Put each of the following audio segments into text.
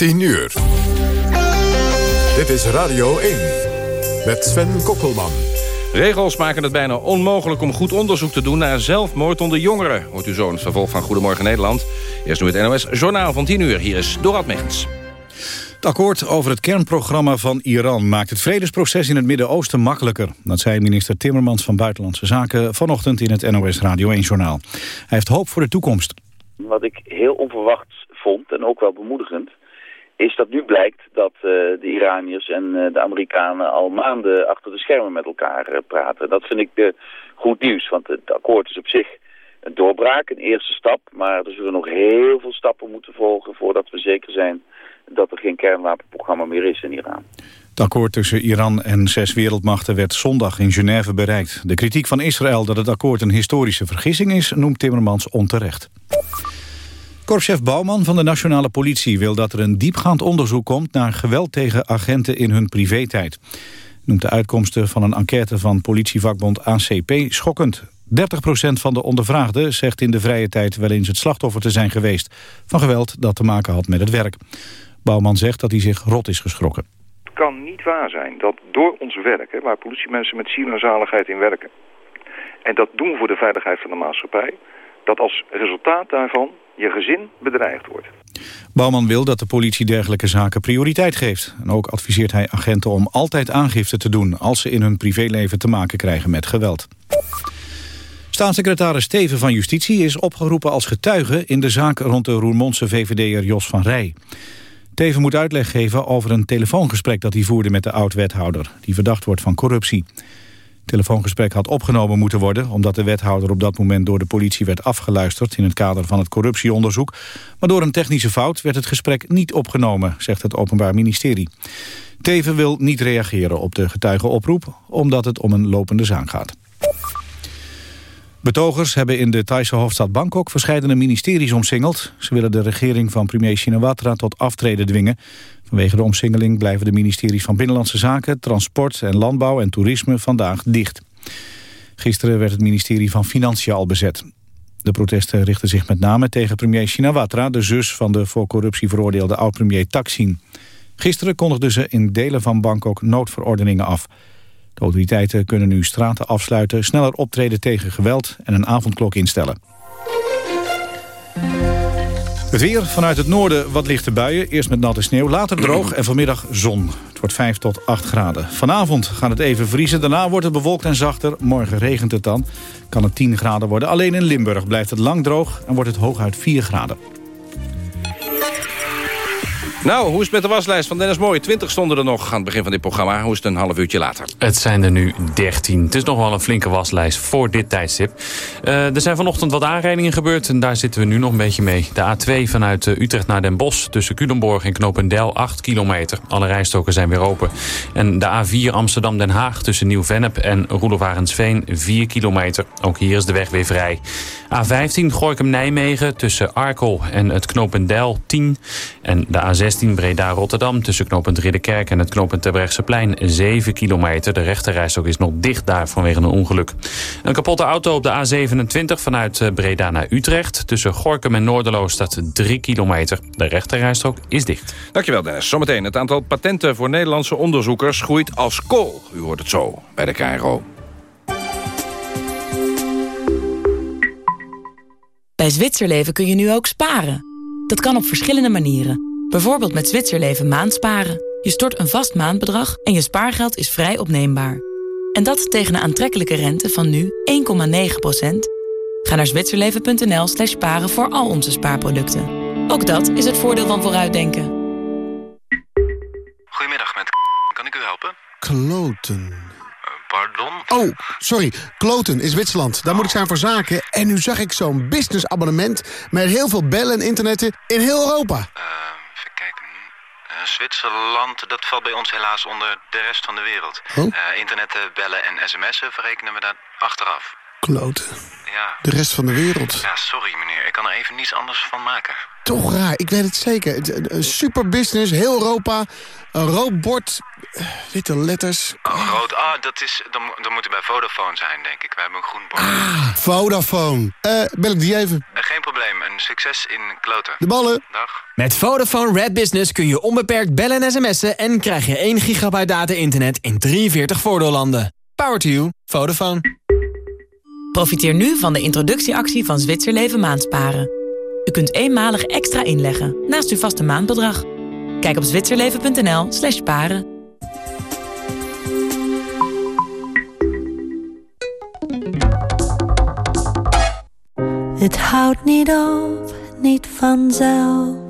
10 uur. Dit is Radio 1 met Sven Kokkelman. Regels maken het bijna onmogelijk om goed onderzoek te doen... naar zelfmoord onder jongeren. Hoort u zo in het vervolg van Goedemorgen Nederland. Eerst nu het NOS Journaal van 10 uur. Hier is Dorad Megens. Het akkoord over het kernprogramma van Iran maakt het vredesproces in het Midden-Oosten makkelijker. Dat zei minister Timmermans van Buitenlandse Zaken vanochtend in het NOS Radio 1-journaal. Hij heeft hoop voor de toekomst. Wat ik heel onverwacht vond en ook wel bemoedigend is dat nu blijkt dat uh, de Iraniërs en uh, de Amerikanen al maanden achter de schermen met elkaar uh, praten. Dat vind ik goed nieuws, want het akkoord is op zich een doorbraak, een eerste stap. Maar er zullen nog heel veel stappen moeten volgen voordat we zeker zijn dat er geen kernwapenprogramma meer is in Iran. Het akkoord tussen Iran en zes wereldmachten werd zondag in Genève bereikt. De kritiek van Israël dat het akkoord een historische vergissing is, noemt Timmermans onterecht. Korpschef Bouwman van de Nationale Politie wil dat er een diepgaand onderzoek komt naar geweld tegen agenten in hun privé-tijd. Noemt de uitkomsten van een enquête van politievakbond ACP schokkend. 30% van de ondervraagden zegt in de vrije tijd wel eens het slachtoffer te zijn geweest van geweld dat te maken had met het werk. Bouwman zegt dat hij zich rot is geschrokken. Het kan niet waar zijn dat door ons werk, waar politiemensen met ziel en zaligheid in werken, en dat doen voor de veiligheid van de maatschappij, dat als resultaat daarvan je gezin bedreigd wordt. Bouwman wil dat de politie dergelijke zaken prioriteit geeft. En ook adviseert hij agenten om altijd aangifte te doen... als ze in hun privéleven te maken krijgen met geweld. Staatssecretaris Steven van Justitie is opgeroepen als getuige... in de zaak rond de Roermondse VVD'er Jos van Rij. Teven moet uitleg geven over een telefoongesprek dat hij voerde met de oud-wethouder... die verdacht wordt van corruptie telefoongesprek had opgenomen moeten worden... omdat de wethouder op dat moment door de politie werd afgeluisterd... in het kader van het corruptieonderzoek. Maar door een technische fout werd het gesprek niet opgenomen... zegt het Openbaar Ministerie. Teven wil niet reageren op de getuigenoproep... omdat het om een lopende zaak gaat. Betogers hebben in de Thaise hoofdstad Bangkok verschillende ministeries omsingeld. Ze willen de regering van premier Shinawatra tot aftreden dwingen. Vanwege de omsingeling blijven de ministeries van Binnenlandse Zaken, Transport en Landbouw en Toerisme vandaag dicht. Gisteren werd het ministerie van Financiën al bezet. De protesten richten zich met name tegen premier Shinawatra... de zus van de voor corruptie veroordeelde oud-premier Taksin. Gisteren kondigden ze in delen van Bangkok noodverordeningen af. De autoriteiten kunnen nu straten afsluiten... sneller optreden tegen geweld en een avondklok instellen. Het weer vanuit het noorden wat lichte buien. Eerst met natte sneeuw, later droog en vanmiddag zon. Het wordt 5 tot 8 graden. Vanavond gaat het even vriezen. Daarna wordt het bewolkt en zachter. Morgen regent het dan. Kan het 10 graden worden. Alleen in Limburg blijft het lang droog en wordt het hooguit 4 graden. Nou, hoe is het met de waslijst van Dennis Mooi? 20 stonden er nog aan het begin van dit programma. Hoe is het een half uurtje later? Het zijn er nu 13. Het is nog wel een flinke waslijst voor dit tijdstip. Uh, er zijn vanochtend wat aanrijdingen gebeurd en daar zitten we nu nog een beetje mee. De A2 vanuit eh, Utrecht naar Den Bosch tussen Culemborg en Knopendel 8 kilometer. Alle rijstoken zijn weer open. En de A4 Amsterdam-Den Haag tussen Nieuw-Vennep en Roelofarensveen 4 kilometer. Ook hier is de weg weer vrij. A15 Gorkum-Nijmegen tussen Arkel en het Knopendel 10. En de A6 16 Breda-Rotterdam tussen knooppunt Ridderkerk en het knooppunt Terbrechtseplein 7 kilometer. De rechterrijstok is nog dicht daar vanwege een ongeluk. Een kapotte auto op de A27 vanuit eh, Breda naar Utrecht. Tussen Gorkum en Noorderloos staat 3 kilometer. De rechterrijstok is dicht. Dankjewel Dennis. Zometeen het aantal patenten voor Nederlandse onderzoekers groeit als kool. U hoort het zo bij de KRO. Bij Zwitserleven kun je nu ook sparen. Dat kan op verschillende manieren. Bijvoorbeeld met Zwitserleven maandsparen. Je stort een vast maandbedrag en je spaargeld is vrij opneembaar. En dat tegen een aantrekkelijke rente van nu 1,9%. Ga naar zwitserleven.nl slash sparen voor al onze spaarproducten. Ook dat is het voordeel van vooruitdenken. Goedemiddag, met kan ik u helpen? Kloten. Uh, pardon? Oh, sorry. Kloten is Zwitserland. Daar moet ik zijn voor zaken. En nu zag ik zo'n businessabonnement... met heel veel bellen en internetten in heel Europa. Uh, eh, Zwitserland, dat valt bij ons helaas onder de rest van de wereld. Oh? Uh, internetten, bellen en sms'en verrekenen we daar achteraf. Kloten. Ja. de rest van de wereld. Ja, sorry meneer. Ik kan er even niets anders van maken. Toch raar, ik weet het zeker. Een, super business, heel Europa. Een rood bord, eh, witte letters. Oh, rood. Ah, dat, is, dan, dan moet u bij Vodafone zijn, denk ik. We hebben een groen bord. Ah, Vodafone. Eh, bel ik die even. Eh, geen probleem. Een succes in kloten. De ballen. Dag. Met Vodafone Red Business kun je onbeperkt bellen en sms'en... en krijg je 1 gigabyte data-internet in 43 voordeellanden. Power to you. Vodafone. Profiteer nu van de introductieactie van Zwitserleven Maandsparen. U kunt eenmalig extra inleggen naast uw vaste maandbedrag. Kijk op zwitserleven.nl slash paren. Het houdt niet op, niet vanzelf.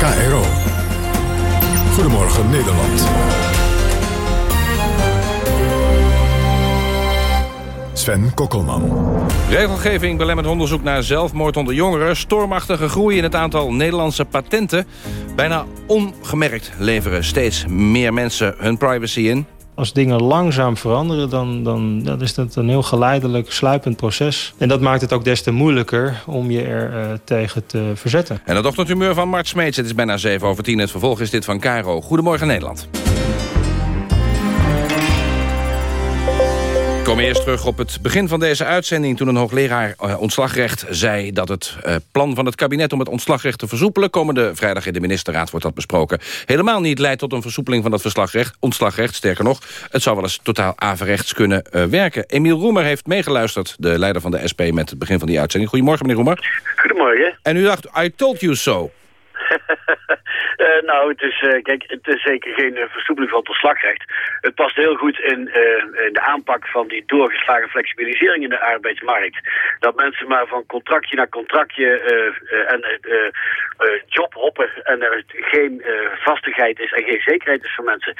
KRO. Goedemorgen Nederland. Sven Kokkelman. Regelgeving belemmert onderzoek naar zelfmoord onder jongeren... stormachtige groei in het aantal Nederlandse patenten... bijna ongemerkt leveren steeds meer mensen hun privacy in... Als dingen langzaam veranderen, dan, dan, dan is dat een heel geleidelijk, sluipend proces. En dat maakt het ook des te moeilijker om je er eh, tegen te verzetten. En het ochtendhumeur van Mart Smeets. Het is bijna 7 over 10. Het vervolg is dit van Caro. Goedemorgen Nederland. Ik kom eerst terug op het begin van deze uitzending... toen een hoogleraar eh, ontslagrecht zei dat het eh, plan van het kabinet... om het ontslagrecht te versoepelen... komende vrijdag in de ministerraad wordt dat besproken... helemaal niet leidt tot een versoepeling van dat verslagrecht, ontslagrecht. Sterker nog, het zou wel eens totaal averechts kunnen eh, werken. Emiel Roemer heeft meegeluisterd, de leider van de SP... met het begin van die uitzending. Goedemorgen, meneer Roemer. Goedemorgen. En u dacht, I told you so. Eh, nou, het is, eh, kijk, het is zeker geen eh, versoepeling van het ontslagrecht. Het past heel goed in, in de aanpak van die doorgeslagen flexibilisering in de arbeidsmarkt. Dat mensen maar van contractje naar contractje en eh, eh, job hoppen en er geen vastigheid is en geen zekerheid is voor mensen.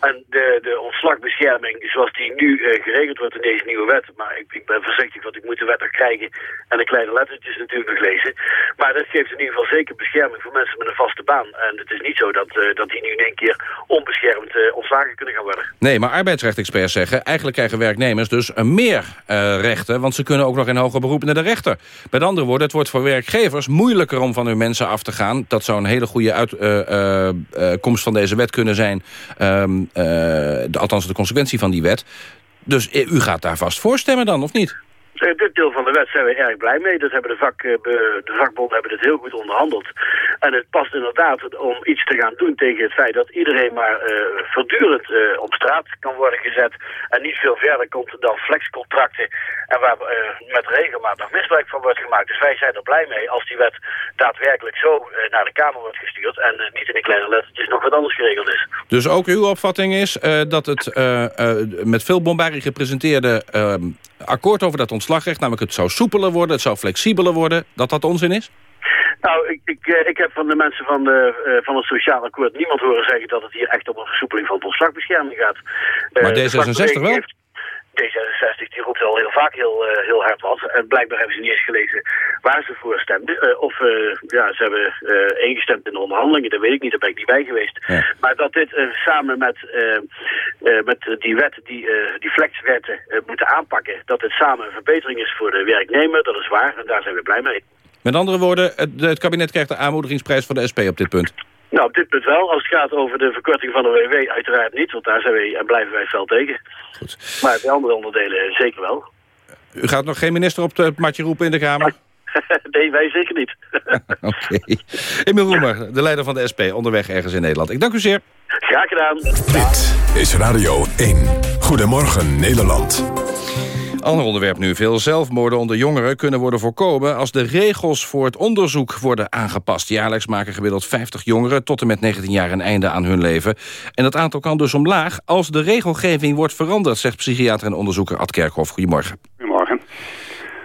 En de, de ontslagbescherming zoals die nu geregeld wordt in deze nieuwe wet, maar ik, ik ben voorzichtig, want ik moet de wet nog krijgen en de kleine lettertjes natuurlijk nog lezen. Maar dat geeft in ieder geval zeker bescherming voor mensen met een vaste baan. En het is niet zo dat, eh, dat die nu in één keer onbeschermd eh, ontslagen kunnen gaan worden. Nee, maar arbeidsrechtexperts zeggen... eigenlijk krijgen werknemers dus meer eh, rechten... want ze kunnen ook nog in hoger beroep naar de rechter. Met andere woorden, het wordt voor werkgevers moeilijker... om van hun mensen af te gaan. Dat zou een hele goede uitkomst van deze wet kunnen zijn. Ehm, eh, de, althans, de consequentie van die wet. Dus u gaat daar vast voor stemmen dan, of niet? Eh, dit deel van de wet zijn we erg blij mee. Dat hebben de, vak, eh, de vakbonden hebben dit heel goed onderhandeld. En het past inderdaad om iets te gaan doen tegen het feit dat iedereen maar eh, voortdurend op straat kan worden gezet. En niet veel verder komt dan flexcontracten. En waar met regelmaat nog misbruik van wordt gemaakt. Dus wij zijn er blij mee als die wet daadwerkelijk zo naar de Kamer wordt gestuurd. En niet in de kleine lettertjes nog wat anders geregeld is. Dus ook uw opvatting is dat het met veel bombarie gepresenteerde ehm, akkoord over dat ontslagrecht... namelijk het zou soepeler worden, het zou flexibeler worden... dat dat onzin is? Nou, ik, ik, eh, ik heb van de mensen van, de, eh, van het Sociaal Akkoord niemand horen zeggen dat het hier echt om een versoepeling van ontslagbescherming gaat. Eh, Maar de D66 vakbeweging wel? Heeft- D66 die roept al heel vaak heel, eh, heel hard wat. En blijkbaar hebben ze niet eens gelezen waar ze voor stemden. Eh, of eh, ja, ze hebben ingestemd in de onderhandelingen, dat weet ik niet, daar ben ik niet bij geweest. Maar dat dit samen met, met die wet, die, die flexwetten moeten aanpakken, dat het samen een verbetering is voor de werknemer, dat is waar. En daar zijn we blij mee. Met andere woorden, het, het kabinet krijgt de aanmoedigingsprijs van de SP op dit punt. Nou, op dit punt wel. Als het gaat over de verkorting van de WW, uiteraard niet. Want daar zijn wij en blijven wij fel tegen. Goed. Maar de andere onderdelen zeker wel. U gaat nog geen minister op het matje roepen in de Kamer? nee, wij zeker niet. Oké. Emiel Roemer, de leider van de SP, onderweg ergens in Nederland. Ik dank u zeer. Graag gedaan. Dit is Radio 1. Goedemorgen Nederland. Ander onderwerp nu. Veel zelfmoorden onder jongeren kunnen worden voorkomen... als de regels voor het onderzoek worden aangepast. Jaarlijks maken gemiddeld 50 jongeren tot en met 19 jaar een einde aan hun leven. En dat aantal kan dus omlaag als de regelgeving wordt veranderd... zegt psychiater en onderzoeker Ad Kerkhoff. Goedemorgen.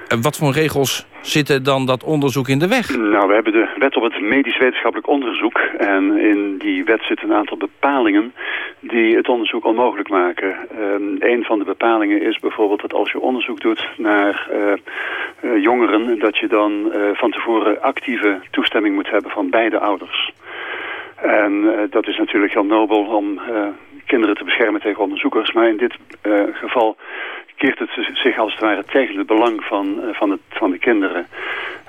En wat voor regels zitten dan dat onderzoek in de weg? Nou, we hebben de wet op het medisch wetenschappelijk onderzoek. En in die wet zitten een aantal bepalingen die het onderzoek onmogelijk maken. Um, een van de bepalingen is bijvoorbeeld dat als je onderzoek doet naar uh, uh, jongeren... dat je dan van tevoren actieve toestemming moet hebben van beide ouders. En dat is natuurlijk heel nobel om kinderen te beschermen tegen onderzoekers. Maar in dit geval keert het zich als het ware tegen het belang van, van, het, van de kinderen.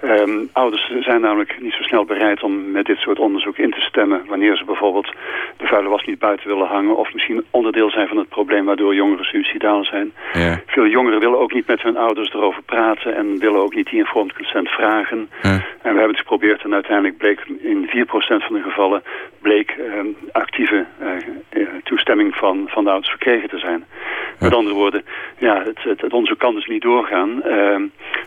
Um, ouders zijn namelijk niet zo snel bereid om met dit soort onderzoek in te stemmen... wanneer ze bijvoorbeeld de vuile was niet buiten willen hangen... of misschien onderdeel zijn van het probleem waardoor jongeren suicidaal zijn. Ja. Veel jongeren willen ook niet met hun ouders erover praten... en willen ook niet die informed consent vragen. Ja. En we hebben het geprobeerd en uiteindelijk bleek in 4% van de gevallen... bleek um, actieve uh, toestemming van, van de ouders verkregen te zijn. Met andere woorden, ja, het, het, het onderzoek kan dus niet doorgaan... Uh,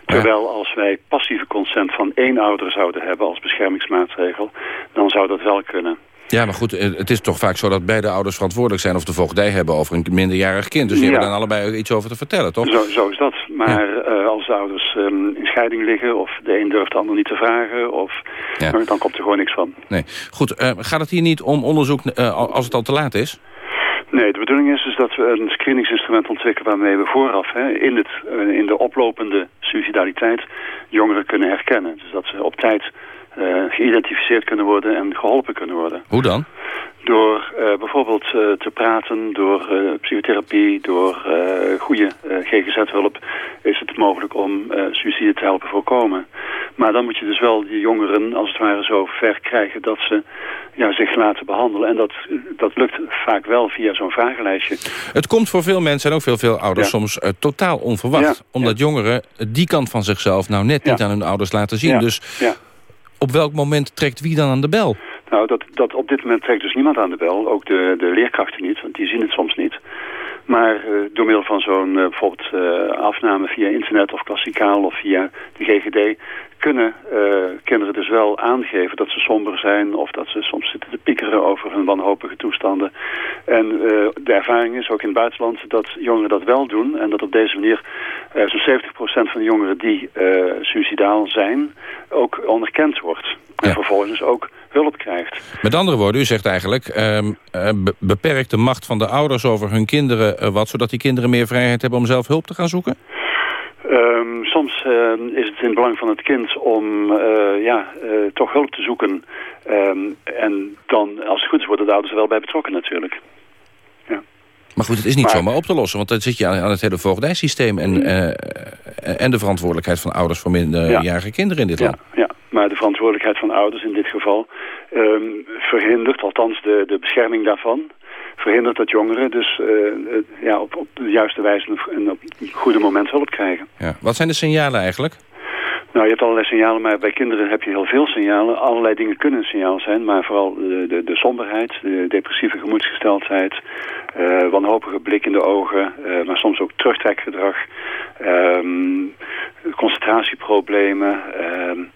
terwijl als wij passieve consent van één ouder zouden hebben als beschermingsmaatregel, dan zou dat wel kunnen. Ja, maar goed, het is toch vaak zo dat beide ouders verantwoordelijk zijn... of de voogdij hebben over een minderjarig kind. Dus die Ja. hebben dan allebei iets over te vertellen, toch? Zo, zo is dat. Maar eh, als de ouders ehm, in scheiding liggen of de een durft de ander niet te vragen, of, Ja. dan komt er gewoon niks van. Nee. Goed, eh, gaat het hier niet om onderzoek eh, als het al te laat is? Nee, de bedoeling is dus dat we een screeningsinstrument ontwikkelen waarmee we vooraf hè, in, het, eh, in de oplopende suicidaliteit jongeren kunnen herkennen. Dus dat ze op tijd eh, geïdentificeerd kunnen worden en geholpen kunnen worden. Hoe dan? Door eh, bijvoorbeeld eh, te praten, door eh, psychotherapie, door goede GGZ-hulp is het mogelijk om suïcide te helpen voorkomen. Maar dan moet je dus wel die jongeren als het ware zo ver krijgen dat ze ja, zich laten behandelen. En dat, dat lukt vaak wel via zo'n vragenlijstje. Het komt voor veel mensen en ook veel, veel ouders Ja. soms totaal onverwacht. Ja, Omdat jongeren die kant van zichzelf nou net niet aan hun ouders laten zien. Dus op welk moment trekt wie dan aan de bel? Nou, dat, dat op dit moment trekt dus niemand aan de bel. Ook de, de leerkrachten niet, want die zien het soms niet. Maar eh, door middel van zo'n eh, bijvoorbeeld eh, afname via internet of klassikaal of via de GGD... kunnen kinderen dus wel aangeven dat ze somber zijn... of dat ze soms zitten te piekeren over hun wanhopige toestanden. En de ervaring is ook in het buitenland dat jongeren dat wel doen... en dat op deze manier zo'n 70% van de jongeren die suicidaal zijn... ook onderkend wordt. En vervolgens ook hulp krijgt. Met andere woorden, u zegt eigenlijk... ehm, eh, be- beperkt de macht van de ouders over hun kinderen eh, wat... zodat die kinderen meer vrijheid hebben om zelf hulp te gaan zoeken? Ehm, soms ehm, is het in het belang van het kind om eh, ja, toch hulp te zoeken. En dan, als het goed is, worden de ouders er wel bij betrokken natuurlijk. Maar goed, het is niet Maar- zomaar op te lossen. Want dan zit je aan, aan het hele voogdijsysteem... En, eh, en de verantwoordelijkheid van ouders voor minderjarige kinderen in dit land. Ja, maar de verantwoordelijkheid van ouders in dit geval ehm, verhindert, althans de, de bescherming daarvan, verhindert dat jongeren dus eh, eh, ja, op, op de juiste wijze en op het goede moment hulp krijgen. Ja. Wat zijn de signalen eigenlijk? Nou, je hebt allerlei signalen, maar bij kinderen heb je heel veel signalen. Allerlei dingen kunnen een signaal zijn, maar vooral de, de, de somberheid, de depressieve gemoedsgesteldheid, eh, wanhopige blik in de ogen, maar soms ook terugtrekgedrag, ehm, concentratieproblemen, ehm, eh,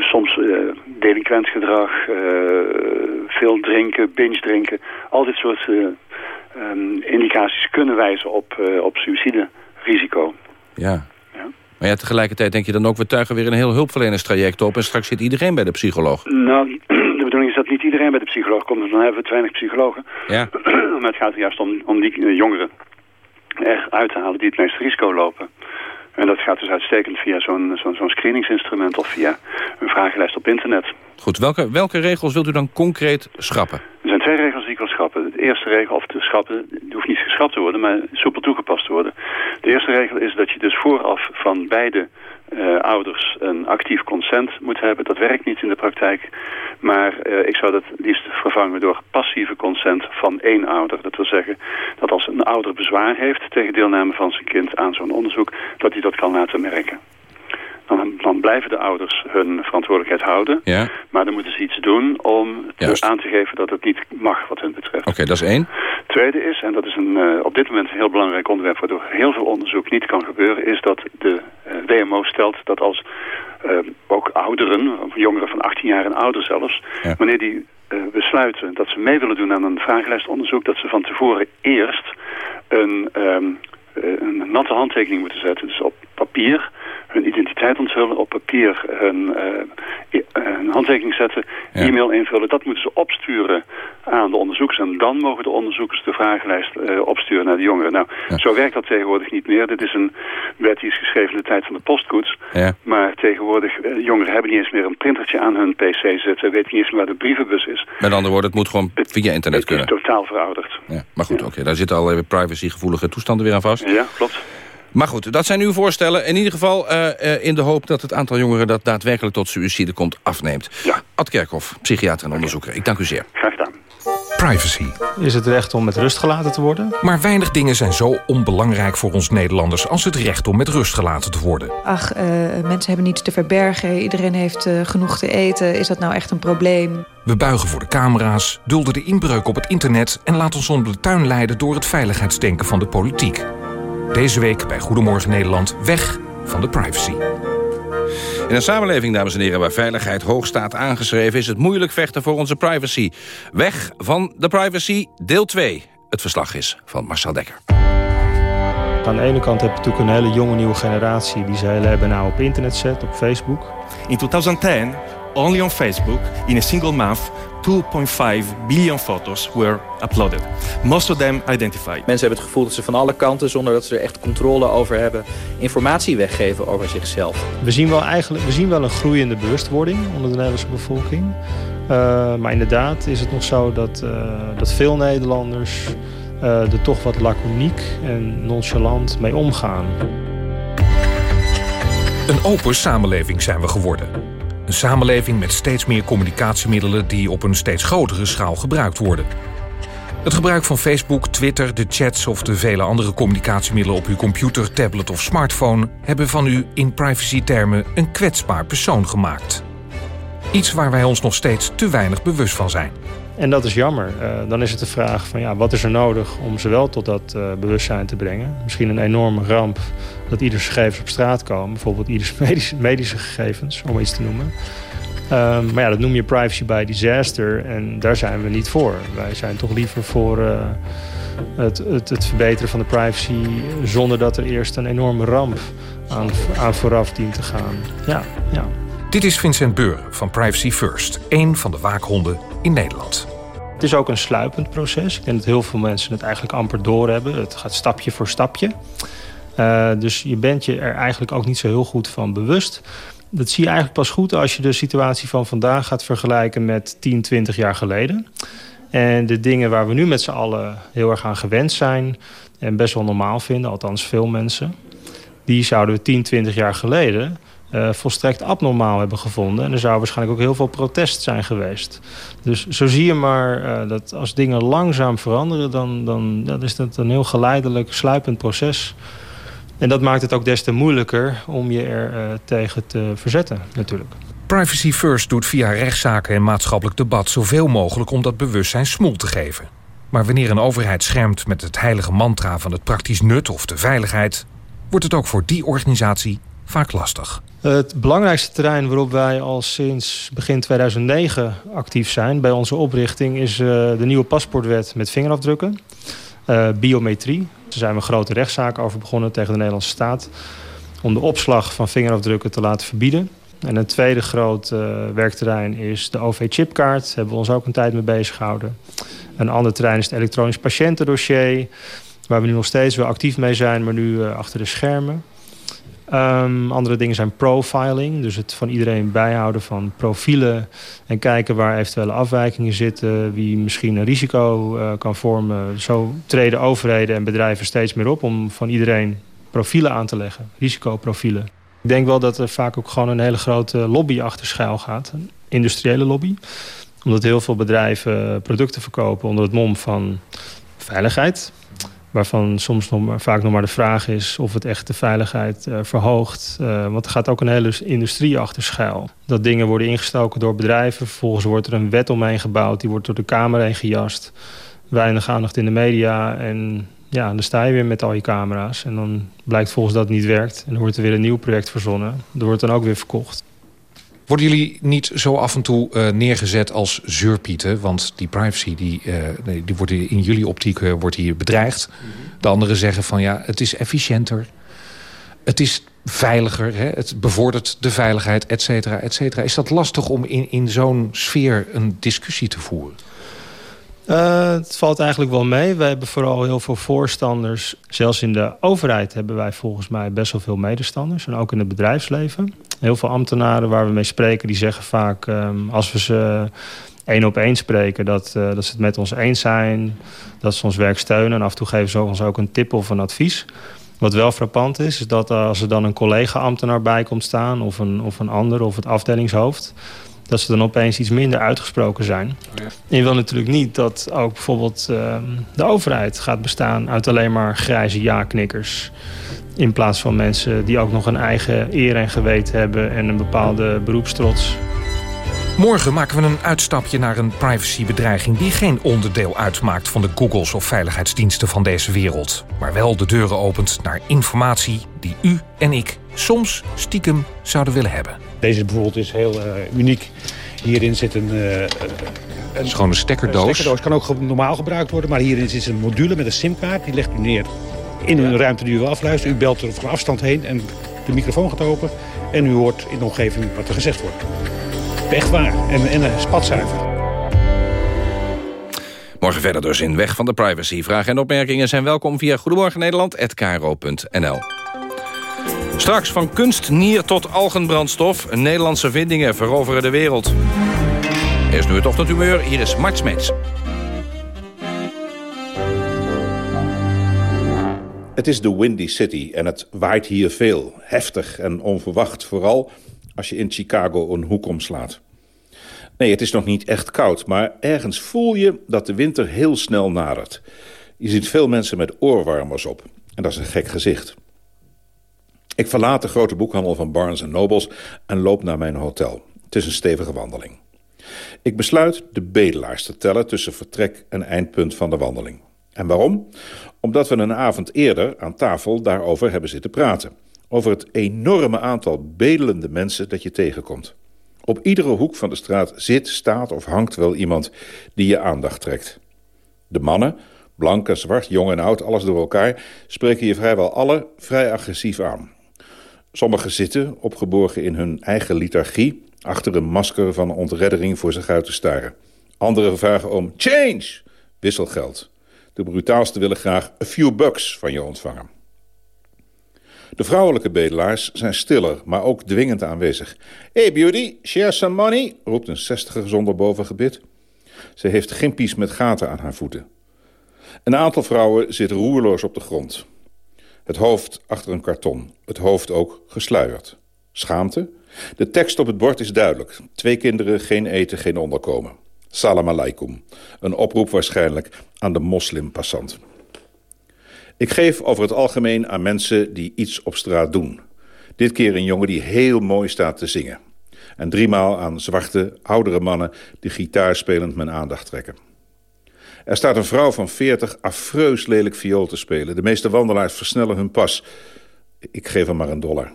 soms eh delinquent gedrag, eh, veel drinken, binge drinken. Al dit soort eh, ehm, indicaties kunnen wijzen op, eh, op suïciderisico. Ja. Maar ja, tegelijkertijd denk je dan ook... we tuigen weer een heel hulpverlenerstraject op... en straks zit iedereen bij de psycholoog. Nou, de bedoeling is dat niet iedereen bij de psycholoog komt. want Dan hebben we te weinig psychologen. Ja. maar het gaat er juist om, om die eh, jongeren eruit te halen die het meeste risico lopen. En dat gaat dus uitstekend via zo'n zo'n zo'n screeningsinstrument of via een vragenlijst op internet. Goed, welke, welke regels wilt u dan concreet schrappen? Er zijn twee regels die ik wil schrappen. De eerste regel, of te schrappen, die hoeft niet geschrapt te worden, maar soepel toegepast te worden. De eerste regel is dat je dus vooraf van beide eh, ouders een actief consent moet hebben. Dat werkt niet in de praktijk. Maar eh, ik zou dat liefst vervangen door passieve consent van één ouder. Dat wil zeggen dat als een ouder bezwaar heeft tegen deelname van zijn kind aan zo'n onderzoek, dat hij dat kan laten merken. Dan, dan blijven de ouders hun verantwoordelijkheid houden. Ja. Maar dan moeten ze iets doen om te- aan te geven dat het niet mag wat hun betreft. Oké, dat is één. tweede is, en dat is een, uh, op dit moment een heel belangrijk onderwerp... waardoor heel veel onderzoek niet kan gebeuren... is dat de uh, WMO stelt dat als uh, ook ouderen, jongeren van 18 jaar en ouder zelfs... Ja. wanneer die besluiten dat ze mee willen doen aan een vragenlijstonderzoek... dat ze van tevoren eerst een, um, een natte handtekening moeten zetten. Dus op papier hun identiteit onthullen, op papier hun, uh, een handtekening zetten, e-mail invullen. Dat moeten ze opsturen aan de onderzoekers. En dan mogen de onderzoekers de vragenlijst uh, opsturen naar de jongeren. Nou, zo werkt dat tegenwoordig niet meer. Dit is een wet die is geschreven in de tijd van de postkoets. Ja. Maar tegenwoordig, uh, jongeren hebben niet eens meer een printertje aan hun pc zitten. Weten niet eens meer waar de brievenbus is. Met andere woorden, het moet gewoon via internet het kunnen. Het is totaal verouderd. Ja, maar goed, oké. daar zitten allerlei privacygevoelige toestanden weer aan vast. Ja, klopt. Maar goed, dat zijn uw voorstellen. In ieder geval uh, uh, in de hoop dat het aantal jongeren... dat daadwerkelijk tot suïcide komt, afneemt. Ja. Ad Kerkhoff, psychiater en onderzoeker. Ik dank u zeer. Graag gedaan. Privacy. Is het recht om met rust gelaten te worden? Maar weinig dingen zijn zo onbelangrijk voor ons Nederlanders... als het recht om met rust gelaten te worden. Ach, uh, mensen hebben niets te verbergen. Iedereen heeft uh, genoeg te eten. Is dat nou echt een probleem? We buigen voor de camera's, dulden de inbreuk op het internet... en laten ons onder de tuin leiden door het veiligheidsdenken van de politiek. Deze week bij Goedemorgen Nederland weg van de privacy. In een samenleving, dames en heren, waar veiligheid hoog staat aangeschreven... is het moeilijk vechten voor onze privacy. Weg van de privacy, deel 2. Het verslag is van Marcel Dekker. Aan de ene kant heb je natuurlijk een hele jonge nieuwe generatie... die ze heel hebben nou op internet zet, op Facebook. In 2010, only on Facebook, in a single month... 2.5 billion photos were uploaded. Most of them identified. Mensen hebben het gevoel dat ze van alle kanten, zonder dat ze er echt controle over hebben, informatie weggeven over zichzelf. We zien wel, eigenlijk, we zien wel een groeiende bewustwording onder de Nederlandse bevolking. Uh, maar inderdaad is het nog zo dat, uh, dat veel Nederlanders uh, er toch wat laconiek en nonchalant mee omgaan. Een open samenleving zijn we geworden. Een samenleving met steeds meer communicatiemiddelen die op een steeds grotere schaal gebruikt worden. Het gebruik van Facebook, Twitter, de chats of de vele andere communicatiemiddelen op uw computer, tablet of smartphone hebben van u in privacytermen een kwetsbaar persoon gemaakt. Iets waar wij ons nog steeds te weinig bewust van zijn. En dat is jammer. Uh, dan is het de vraag van ja, wat is er nodig om ze wel tot dat uh, bewustzijn te brengen? Misschien een enorme ramp dat ieders gegevens op straat komen. Bijvoorbeeld ieders medische, medische gegevens, om iets te noemen. Um, maar ja, dat noem je privacy by disaster. En daar zijn we niet voor. Wij zijn toch liever voor uh, het, het, het, verbeteren van de privacy... zonder dat er eerst een enorme ramp aan, aan vooraf dient te gaan. Ja, ja. Dit is Vincent Beuren van Privacy First. Een van de waakhonden in Nederland. Het is ook een sluipend proces. Ik denk dat heel veel mensen het eigenlijk amper doorhebben. Het gaat stapje voor stapje. Uh, dus je bent je er eigenlijk ook niet zo heel goed van bewust. Dat zie je eigenlijk pas goed als je de situatie van vandaag gaat vergelijken met 10, 20 jaar geleden. En de dingen waar we nu met z'n allen heel erg aan gewend zijn... en best wel normaal vinden, althans veel mensen... die zouden we 10, 20 jaar geleden uh, volstrekt abnormaal hebben gevonden. En er zou waarschijnlijk ook heel veel protest zijn geweest. Dus zo zie je maar uh, dat als dingen langzaam veranderen... dan, dan, is dat een heel geleidelijk, sluipend proces... En dat maakt het ook des te moeilijker om je er uh, tegen te verzetten, natuurlijk. Privacy First doet via rechtszaken en maatschappelijk debat zoveel mogelijk om dat bewustzijn smoel te geven. Maar wanneer een overheid schermt met het heilige mantra van het praktisch nut of de veiligheid, wordt het ook voor die organisatie vaak lastig. Het belangrijkste terrein waarop wij al sinds begin 2009 actief zijn bij onze oprichting is uh, de nieuwe paspoortwet met vingerafdrukken. Uh, biometrie. Daar zijn we grote rechtszaken over begonnen tegen de Nederlandse staat. Om de opslag van vingerafdrukken te laten verbieden. En een tweede groot uh, werkterrein is de OV-chipkaart. Daar hebben we ons ook een tijd mee bezig gehouden. Een ander terrein is het elektronisch patiëntendossier. Waar we nu nog steeds wel actief mee zijn, maar nu achter de schermen. Um, andere dingen zijn profiling. Dus het van iedereen bijhouden van profielen. En kijken waar eventuele afwijkingen zitten. Wie misschien een risico uh, kan vormen. Zo treden overheden en bedrijven steeds meer op om van iedereen profielen aan te leggen. Risicoprofielen. Ik denk wel dat er vaak ook gewoon een hele grote lobby achter schuil gaat. Een industriële lobby. Omdat heel veel bedrijven producten verkopen onder het mom van veiligheid waarvan soms nog vaak nog maar de vraag is of het echt de veiligheid uh, verhoogt. Uh, want er gaat ook een hele industrie achter schuil. Dat dingen worden ingestoken door bedrijven. Vervolgens wordt er een wet omheen gebouwd. Die wordt door de Kamer heen gejast. weinig aandacht in de media. En ja, dan sta je weer met al je camera's. En dan blijkt volgens dat het niet werkt. En dan wordt er weer een nieuw project verzonnen. Dat wordt dan ook weer verkocht. Worden jullie niet zo af en toe uh, neergezet als zeurpieten? Want die privacy die, uh, die wordt in jullie optiek uh, wordt hier bedreigd. De anderen zeggen van ja, het is efficiënter. Het is veiliger, hè? het bevordert de veiligheid, et cetera, et cetera. Is dat lastig om in, in zo'n sfeer een discussie te voeren? Uh, het valt eigenlijk wel mee. We hebben vooral heel veel voorstanders. Zelfs in de overheid hebben wij volgens mij best wel veel medestanders. En ook in het bedrijfsleven. Heel veel ambtenaren waar we mee spreken, die zeggen vaak... Um, als we ze één op één spreken, dat, uh, dat ze het met ons eens zijn. Dat ze ons werk steunen. En af en toe geven ze ons ook een tip of een advies. Wat wel frappant is, is dat als er dan een collega-ambtenaar bij komt staan... of een, of een ander, of het afdelingshoofd dat ze dan opeens iets minder uitgesproken zijn. Oh ja. En je wil natuurlijk niet dat ook bijvoorbeeld uh, de overheid gaat bestaan... uit alleen maar grijze ja-knikkers. In plaats van mensen die ook nog een eigen eer en geweten hebben... en een bepaalde beroepstrots. Morgen maken we een uitstapje naar een privacybedreiging... die geen onderdeel uitmaakt van de Googles of veiligheidsdiensten van deze wereld. Maar wel de deuren opent naar informatie die u en ik soms stiekem zouden willen hebben. Deze bijvoorbeeld is heel uh, uniek. Hierin zit een... Uh, een is gewoon een stekkerdoos. Een stekkerdoos kan ook normaal gebruikt worden. Maar hierin zit een module met een simkaart. Die legt u neer in een ruimte die u wil afluisteren. U belt er van afstand heen en de microfoon gaat open. En u hoort in de omgeving wat er gezegd wordt. Echt waar. En, en uh, spatzuiver. Morgen verder dus in Weg van de Privacy. Vragen en opmerkingen zijn welkom via Goedemorgen Nederland@kro.nl. Straks van kunstnier tot algenbrandstof. Nederlandse vindingen veroveren de wereld. Eerst nu het ochtendhumeur. Hier is Mart Smeets. Het is de Windy City en het waait hier veel. Heftig en onverwacht, vooral als je in Chicago een hoek omslaat. Nee, het is nog niet echt koud, maar ergens voel je dat de winter heel snel nadert. Je ziet veel mensen met oorwarmers op. En dat is een gek gezicht. Ik verlaat de grote boekhandel van Barnes Nobles en loop naar mijn hotel. Het is een stevige wandeling. Ik besluit de bedelaars te tellen tussen vertrek en eindpunt van de wandeling. En waarom? Omdat we een avond eerder aan tafel daarover hebben zitten praten. Over het enorme aantal bedelende mensen dat je tegenkomt. Op iedere hoek van de straat zit, staat of hangt wel iemand die je aandacht trekt. De mannen, blank en zwart, jong en oud, alles door elkaar... spreken je vrijwel alle vrij agressief aan. Sommigen zitten, opgeborgen in hun eigen liturgie... achter een masker van ontreddering voor zich uit te staren. Anderen vragen om change, wisselgeld. De brutaalste willen graag a few bucks van je ontvangen. De vrouwelijke bedelaars zijn stiller, maar ook dwingend aanwezig. Hey beauty, share some money, roept een zestiger zonder bovengebit. Ze heeft gimpies met gaten aan haar voeten. Een aantal vrouwen zit roerloos op de grond. Het hoofd achter een karton, het hoofd ook gesluierd. Schaamte? De tekst op het bord is duidelijk. Twee kinderen, geen eten, geen onderkomen. Salam alaikum. Een oproep waarschijnlijk aan de moslimpassant. Ik geef over het algemeen aan mensen die iets op straat doen. Dit keer een jongen die heel mooi staat te zingen. En driemaal aan zwarte, oudere mannen die gitaarspelend mijn aandacht trekken. Er staat een vrouw van 40 affreus lelijk viool te spelen. De meeste wandelaars versnellen hun pas. Ik geef hem maar een dollar.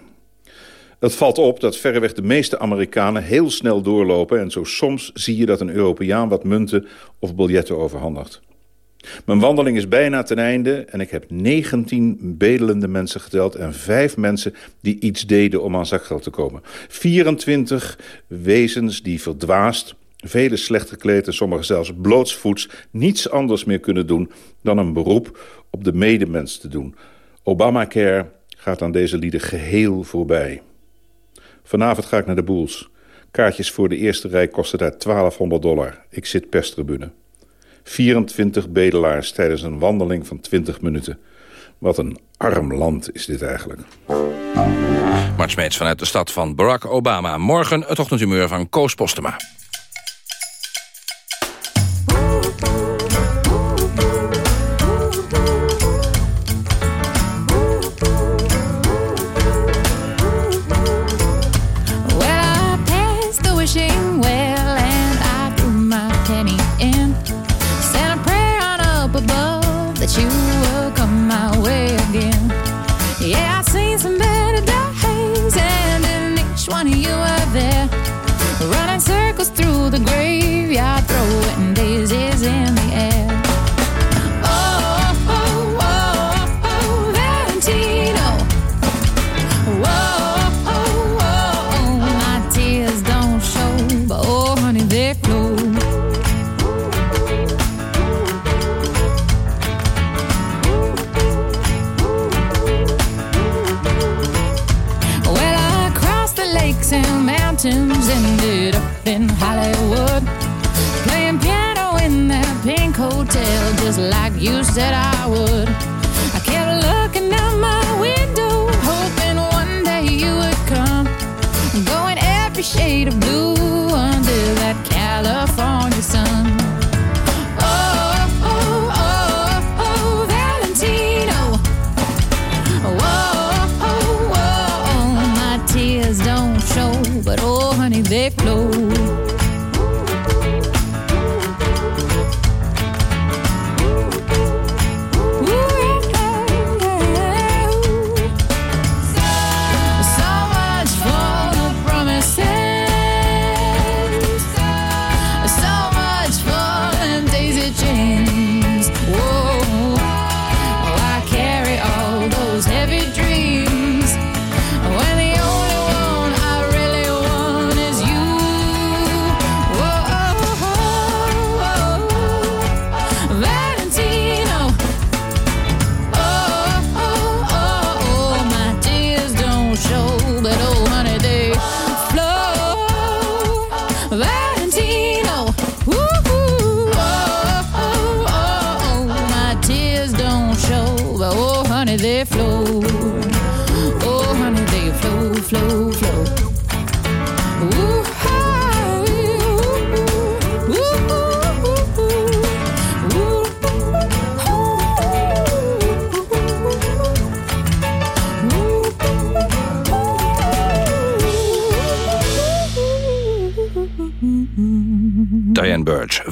Het valt op dat verreweg de meeste Amerikanen heel snel doorlopen... en zo soms zie je dat een Europeaan wat munten of biljetten overhandigt. Mijn wandeling is bijna ten einde en ik heb 19 bedelende mensen geteld... en vijf mensen die iets deden om aan zakgeld te komen. 24 wezens die verdwaasd, vele slecht gekleed en sommigen zelfs blootsvoets... niets anders meer kunnen doen dan een beroep op de medemens te doen. Obamacare gaat aan deze lieden geheel voorbij. Vanavond ga ik naar de Boels. Kaartjes voor de eerste rij kosten daar 1200 dollar. Ik zit perstribune. 24 bedelaars tijdens een wandeling van 20 minuten. Wat een arm land is dit eigenlijk. Mart Smeets vanuit de stad van Barack Obama. Morgen het ochtendhumeur van Koos Postema.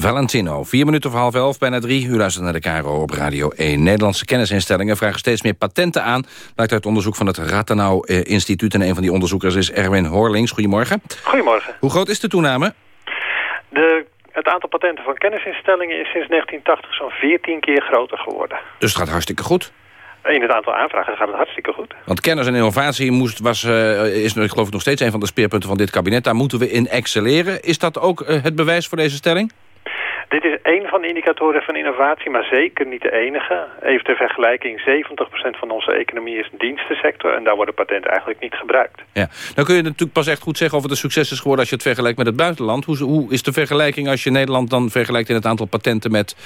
Valentino. Vier minuten voor half elf, bijna drie. U luistert naar de KRO op Radio 1. Nederlandse kennisinstellingen vragen steeds meer patenten aan. Blijkt uit onderzoek van het Rathenau eh, Instituut. En een van die onderzoekers is Erwin Horlings. Goedemorgen. Goedemorgen. Hoe groot is de toename? De, het aantal patenten van kennisinstellingen is sinds 1980 zo'n 14 keer groter geworden. Dus het gaat hartstikke goed. In het aantal aanvragen gaat het hartstikke goed. Want kennis en innovatie moest, was, eh, is ik geloof ik nog steeds een van de speerpunten van dit kabinet. Daar moeten we in excelleren. Is dat ook eh, het bewijs voor deze stelling? Dit is één van de indicatoren van innovatie, maar zeker niet de enige. Even ter vergelijking, 70% van onze economie is een dienstensector... en daar worden patenten eigenlijk niet gebruikt. Ja. Dan kun je natuurlijk pas echt goed zeggen of het een succes is geworden... als je het vergelijkt met het buitenland. Hoe, hoe is de vergelijking als je Nederland dan vergelijkt in het aantal patenten... met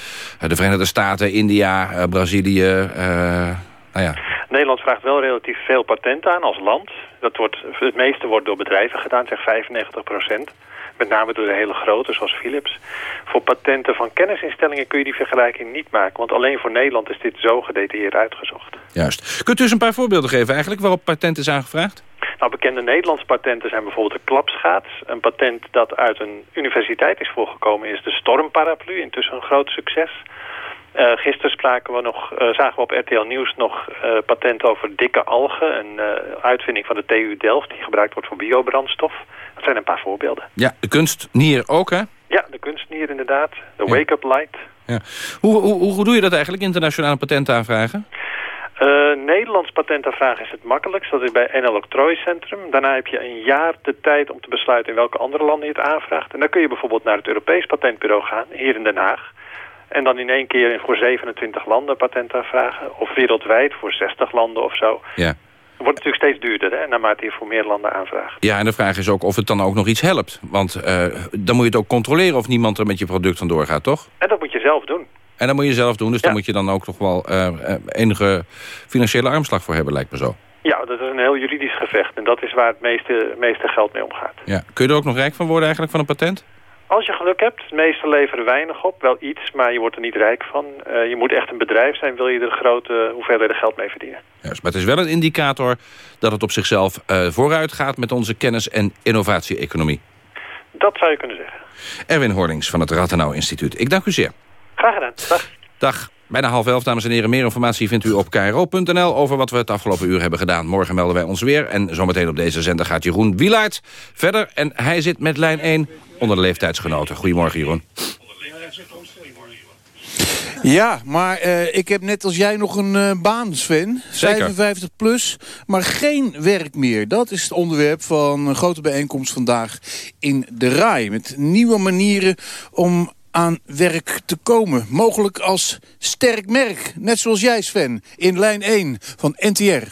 eh, de Verenigde Staten, India, eh, Brazilië... eh, nou ja. Nederland vraagt wel relatief veel patenten aan als land. Dat wordt, het meeste wordt door bedrijven gedaan, zeg 95 Met name door de hele grote, zoals Philips. Voor patenten van kennisinstellingen kun je die vergelijking niet maken. Want alleen voor Nederland is dit zo gedetailleerd uitgezocht. Juist. Kunt u eens een paar voorbeelden geven eigenlijk waarop patent is aangevraagd? Nou, bekende Nederlandse patenten zijn bijvoorbeeld de klapschaats. Een patent dat uit een universiteit is voorgekomen is de stormparaplu. Intussen een groot succes. Uh, gisteren spraken we nog, uh, zagen we op RTL Nieuws nog uh, patent over dikke algen. Een uitvinding van de TU Delft die gebruikt wordt voor biobrandstof. Dat zijn een paar voorbeelden. Ja, de kunstnier ook hè? Ja, de kunstnier inderdaad. De ja. wake-up light. Ja. Hoe, hoe, hoe doe je dat eigenlijk, internationale patenten aanvragen? Uh, Nederlands patentaanvraag is het makkelijkst. Dat is bij NL Octrooicentrum. Daarna heb je een jaar de tijd om te besluiten in welke andere landen je het aanvraagt. En dan kun je bijvoorbeeld naar het Europees Patentbureau gaan, hier in Den Haag. En dan in één keer voor 27 landen patent aanvragen. Of wereldwijd voor 60 landen of zo. Ja. Het wordt natuurlijk steeds duurder, hè, naarmate je voor meer landen aanvraagt. Ja, en de vraag is ook of het dan ook nog iets helpt. Want uh, dan moet je het ook controleren of niemand er met je product vandoor gaat, toch? En dat moet je zelf doen. En dat moet je zelf doen, dus ja. daar moet je dan ook toch wel uh, enige financiële armslag voor hebben, lijkt me zo. Ja, dat is een heel juridisch gevecht. En dat is waar het meeste, meeste geld mee omgaat. Ja. Kun je er ook nog rijk van worden eigenlijk van een patent? Als je geluk hebt, de meeste leveren weinig op, wel iets, maar je wordt er niet rijk van. Uh, je moet echt een bedrijf zijn, wil je er grote hoeveelheden geld mee verdienen. Juist, maar het is wel een indicator dat het op zichzelf uh, vooruit gaat met onze kennis- en innovatie-economie. Dat zou je kunnen zeggen. Erwin Horlings van het Rathenau Instituut. Ik dank u zeer. Graag gedaan. Dag. Dag. Bijna half elf, dames en heren. Meer informatie vindt u op kro.nl over wat we het afgelopen uur hebben gedaan. Morgen melden wij ons weer. En zometeen op deze zender gaat Jeroen Wielaert verder. En hij zit met lijn 1 onder de leeftijdsgenoten. Goedemorgen, Jeroen. Ja, maar uh, ik heb net als jij nog een uh, baan, Sven. Zeker. 55 plus, maar geen werk meer. Dat is het onderwerp van een grote bijeenkomst vandaag in de RAI. Met nieuwe manieren om aan werk te komen. Mogelijk als sterk merk, net zoals jij Sven, in lijn 1 van NTR.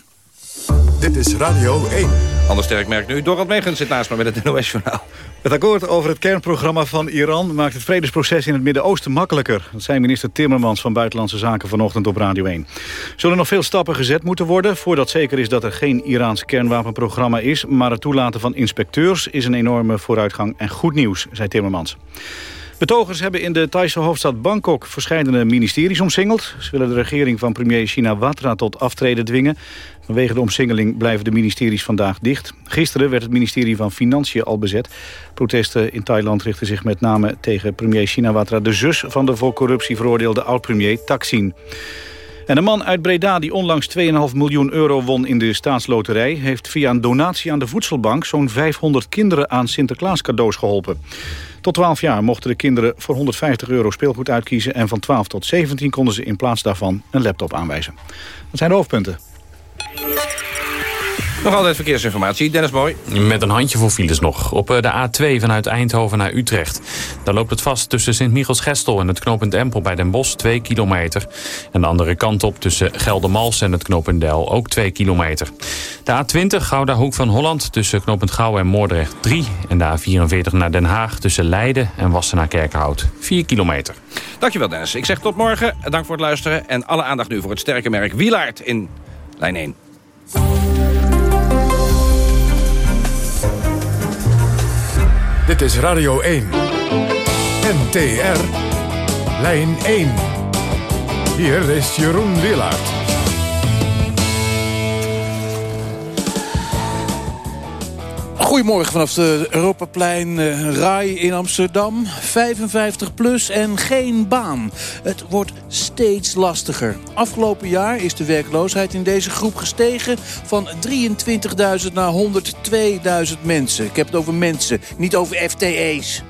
Dit is Radio 1. Ander sterk merk nu. Dorald Megens zit naast me met het NOS-journaal. Het akkoord over het kernprogramma van Iran maakt het vredesproces in het Midden-Oosten makkelijker. Dat zei minister Timmermans van Buitenlandse Zaken vanochtend op Radio 1. Zullen nog veel stappen gezet moeten worden voordat zeker is dat er geen Iraans kernwapenprogramma is. Maar het toelaten van inspecteurs is een enorme vooruitgang en goed nieuws, zei Timmermans. Betogers hebben in de Thaise hoofdstad Bangkok verschillende ministeries omsingeld. Ze willen de regering van premier Shinawatra tot aftreden dwingen. Vanwege de omsingeling blijven de ministeries vandaag dicht. Gisteren werd het ministerie van Financiën al bezet. Protesten in Thailand richten zich met name tegen premier Shinawatra... de zus van de voor corruptie veroordeelde oud-premier Thaksin. En een man uit Breda die onlangs 2,5 miljoen euro won in de staatsloterij... heeft via een donatie aan de voedselbank zo'n 500 kinderen aan Sinterklaas cadeaus geholpen. Tot 12 jaar mochten de kinderen voor 150 euro speelgoed uitkiezen... en van 12 tot 17 konden ze in plaats daarvan een laptop aanwijzen. Dat zijn de hoofdpunten. Nog altijd verkeersinformatie. Dennis Mooi. Met een handje voor files nog. Op eh, de A2 vanuit Eindhoven naar Utrecht. Daar loopt het vast tussen Sint-Michels-Gestel en het knooppunt Empel bij Den Bosch 2 kilometer. En de andere kant op tussen Geldermals en het knooppunt Del ook 2 kilometer. De A20 Gouda Hoek van Holland tussen knooppunt Gouw en Moordrecht 3. En de A44 naar Den Haag tussen Leiden en Wassenaar-Kerkenhout 4 kilometer. Dankjewel Dennis. Ik zeg tot morgen. Dank voor het luisteren. En alle aandacht nu voor het sterke merk Wielaard in lijn 1. Dit is Radio 1. NTR. Lijn 1. Hier is Jeroen Willaert. Goedemorgen vanaf de Europaplein uh, RAI in Amsterdam. 55 plus en geen baan. Het wordt steeds lastiger. Afgelopen jaar is de werkloosheid in deze groep gestegen... van 23.000 naar 102.000 mensen. Ik heb het over mensen, niet over FTE's.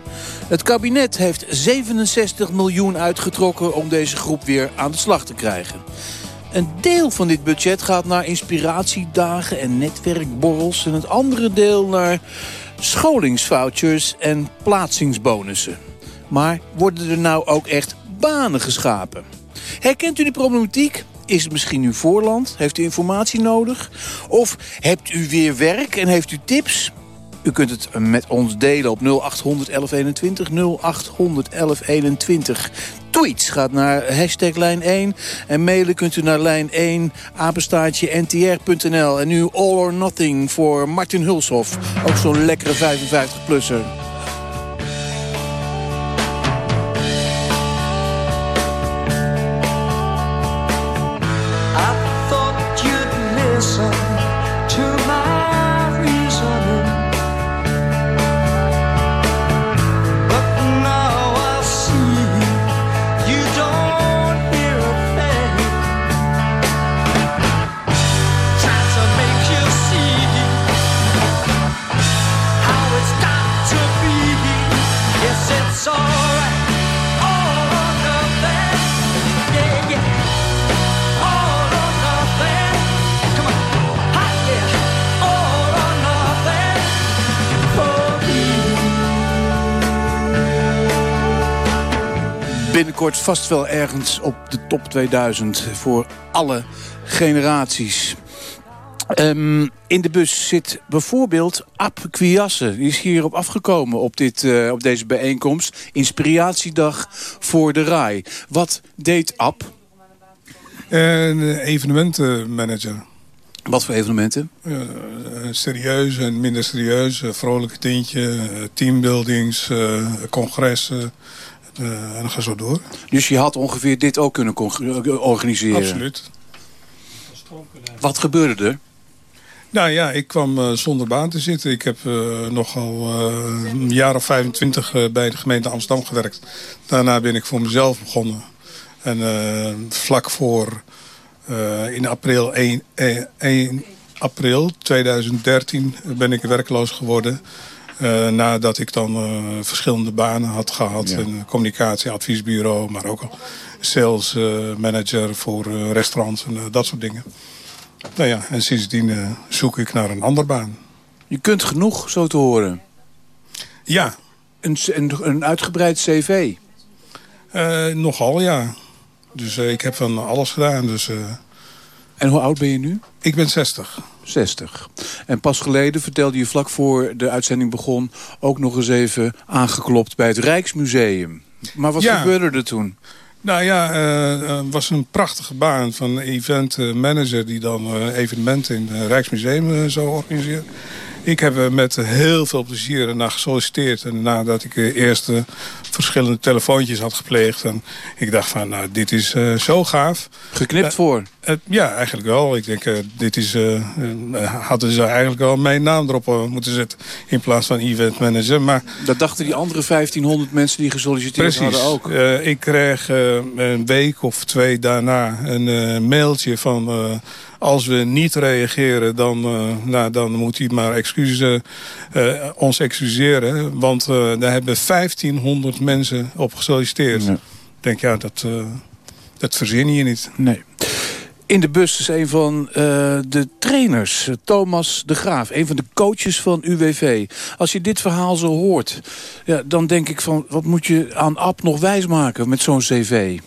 Het kabinet heeft 67 miljoen uitgetrokken om deze groep weer aan de slag te krijgen. Een deel van dit budget gaat naar inspiratiedagen en netwerkborrels... en het andere deel naar scholingsvouchers en plaatsingsbonussen. Maar worden er nou ook echt banen geschapen? Herkent u die problematiek? Is het misschien uw voorland? Heeft u informatie nodig? Of hebt u weer werk en heeft u tips? U kunt het met ons delen op 0800 1121. 0800 1121. Tweets gaat naar hashtag lijn 1. En mailen kunt u naar lijn 1 apenstaartje ntr.nl. En nu All or Nothing voor Martin Hulshoff. Ook zo'n lekkere 55-plusser. Binnenkort vast wel ergens op de top 2000 voor alle generaties. Um, in de bus zit bijvoorbeeld Ab Quiasse. Die is hierop afgekomen op, dit, uh, op deze bijeenkomst. Inspiratiedag voor de RAI. Wat deed Ab? Een evenementenmanager. Wat voor evenementen? Uh, serieus en minder serieus. vrolijke tintje, teambuildings, congressen. Uh, en dan ga zo door. Dus je had ongeveer dit ook kunnen organiseren? Absoluut. Wat gebeurde er? Nou ja, ik kwam uh, zonder baan te zitten. Ik heb uh, nogal een jaar of 25 bij de gemeente Amsterdam gewerkt. Daarna ben ik voor mezelf begonnen. En vlak voor in april 1, 1 april 2013 ben ik werkloos geworden. Uh, nadat ik dan uh, verschillende banen had gehad. Ja. Een communicatieadviesbureau, maar ook sales uh, manager voor restaurants en dat soort dingen. Nou ja, en sindsdien zoek ik naar een andere baan. Je kunt genoeg, zo te horen. Ja. Een, een, een uitgebreid cv? nogal, ja. Dus ik heb van alles gedaan. Dus En hoe oud ben je nu? Ik ben 60. 60. En pas geleden vertelde je vlak voor de uitzending begon... ook nog eens even aangeklopt bij het Rijksmuseum. Maar wat Ja. gebeurde er toen? Nou ja, eh, het was een prachtige baan van event eh, manager... die dan eh, evenementen in het Rijksmuseum eh, zou organiseren. Ik heb er met heel veel plezier naar gesolliciteerd. En nadat ik eh, eerst eh, verschillende telefoontjes had gepleegd... En ik dacht van, nou, dit is eh, zo gaaf. Geknipt Eh, voor? eh, ja, eigenlijk wel. Ik denk, eh, dit is... eh, eh, hadden ze eigenlijk wel mijn naam erop eh, moeten zetten... in plaats van event manager. Maar Dat dachten die andere 1500 mensen die gesolliciteerd Precies. hadden ook. Eh, ik kreeg eh, een week of twee daarna een eh, mailtje van... eh, als we niet reageren, dan, eh, nou, dan moet u maar excuses, eh, ons excuseren. Want eh, daar hebben 1500 mensen op gesolliciteerd. Ik denk, ja, dat, eh, dat verzin je niet. Nee. In de bus is een van eh, de trainers, eh, Thomas de Graaf. Een van de coaches van UWV. Als je dit verhaal zo hoort, ja, dan denk ik van... wat moet je aan Ab nog wijsmaken met zo'n cv?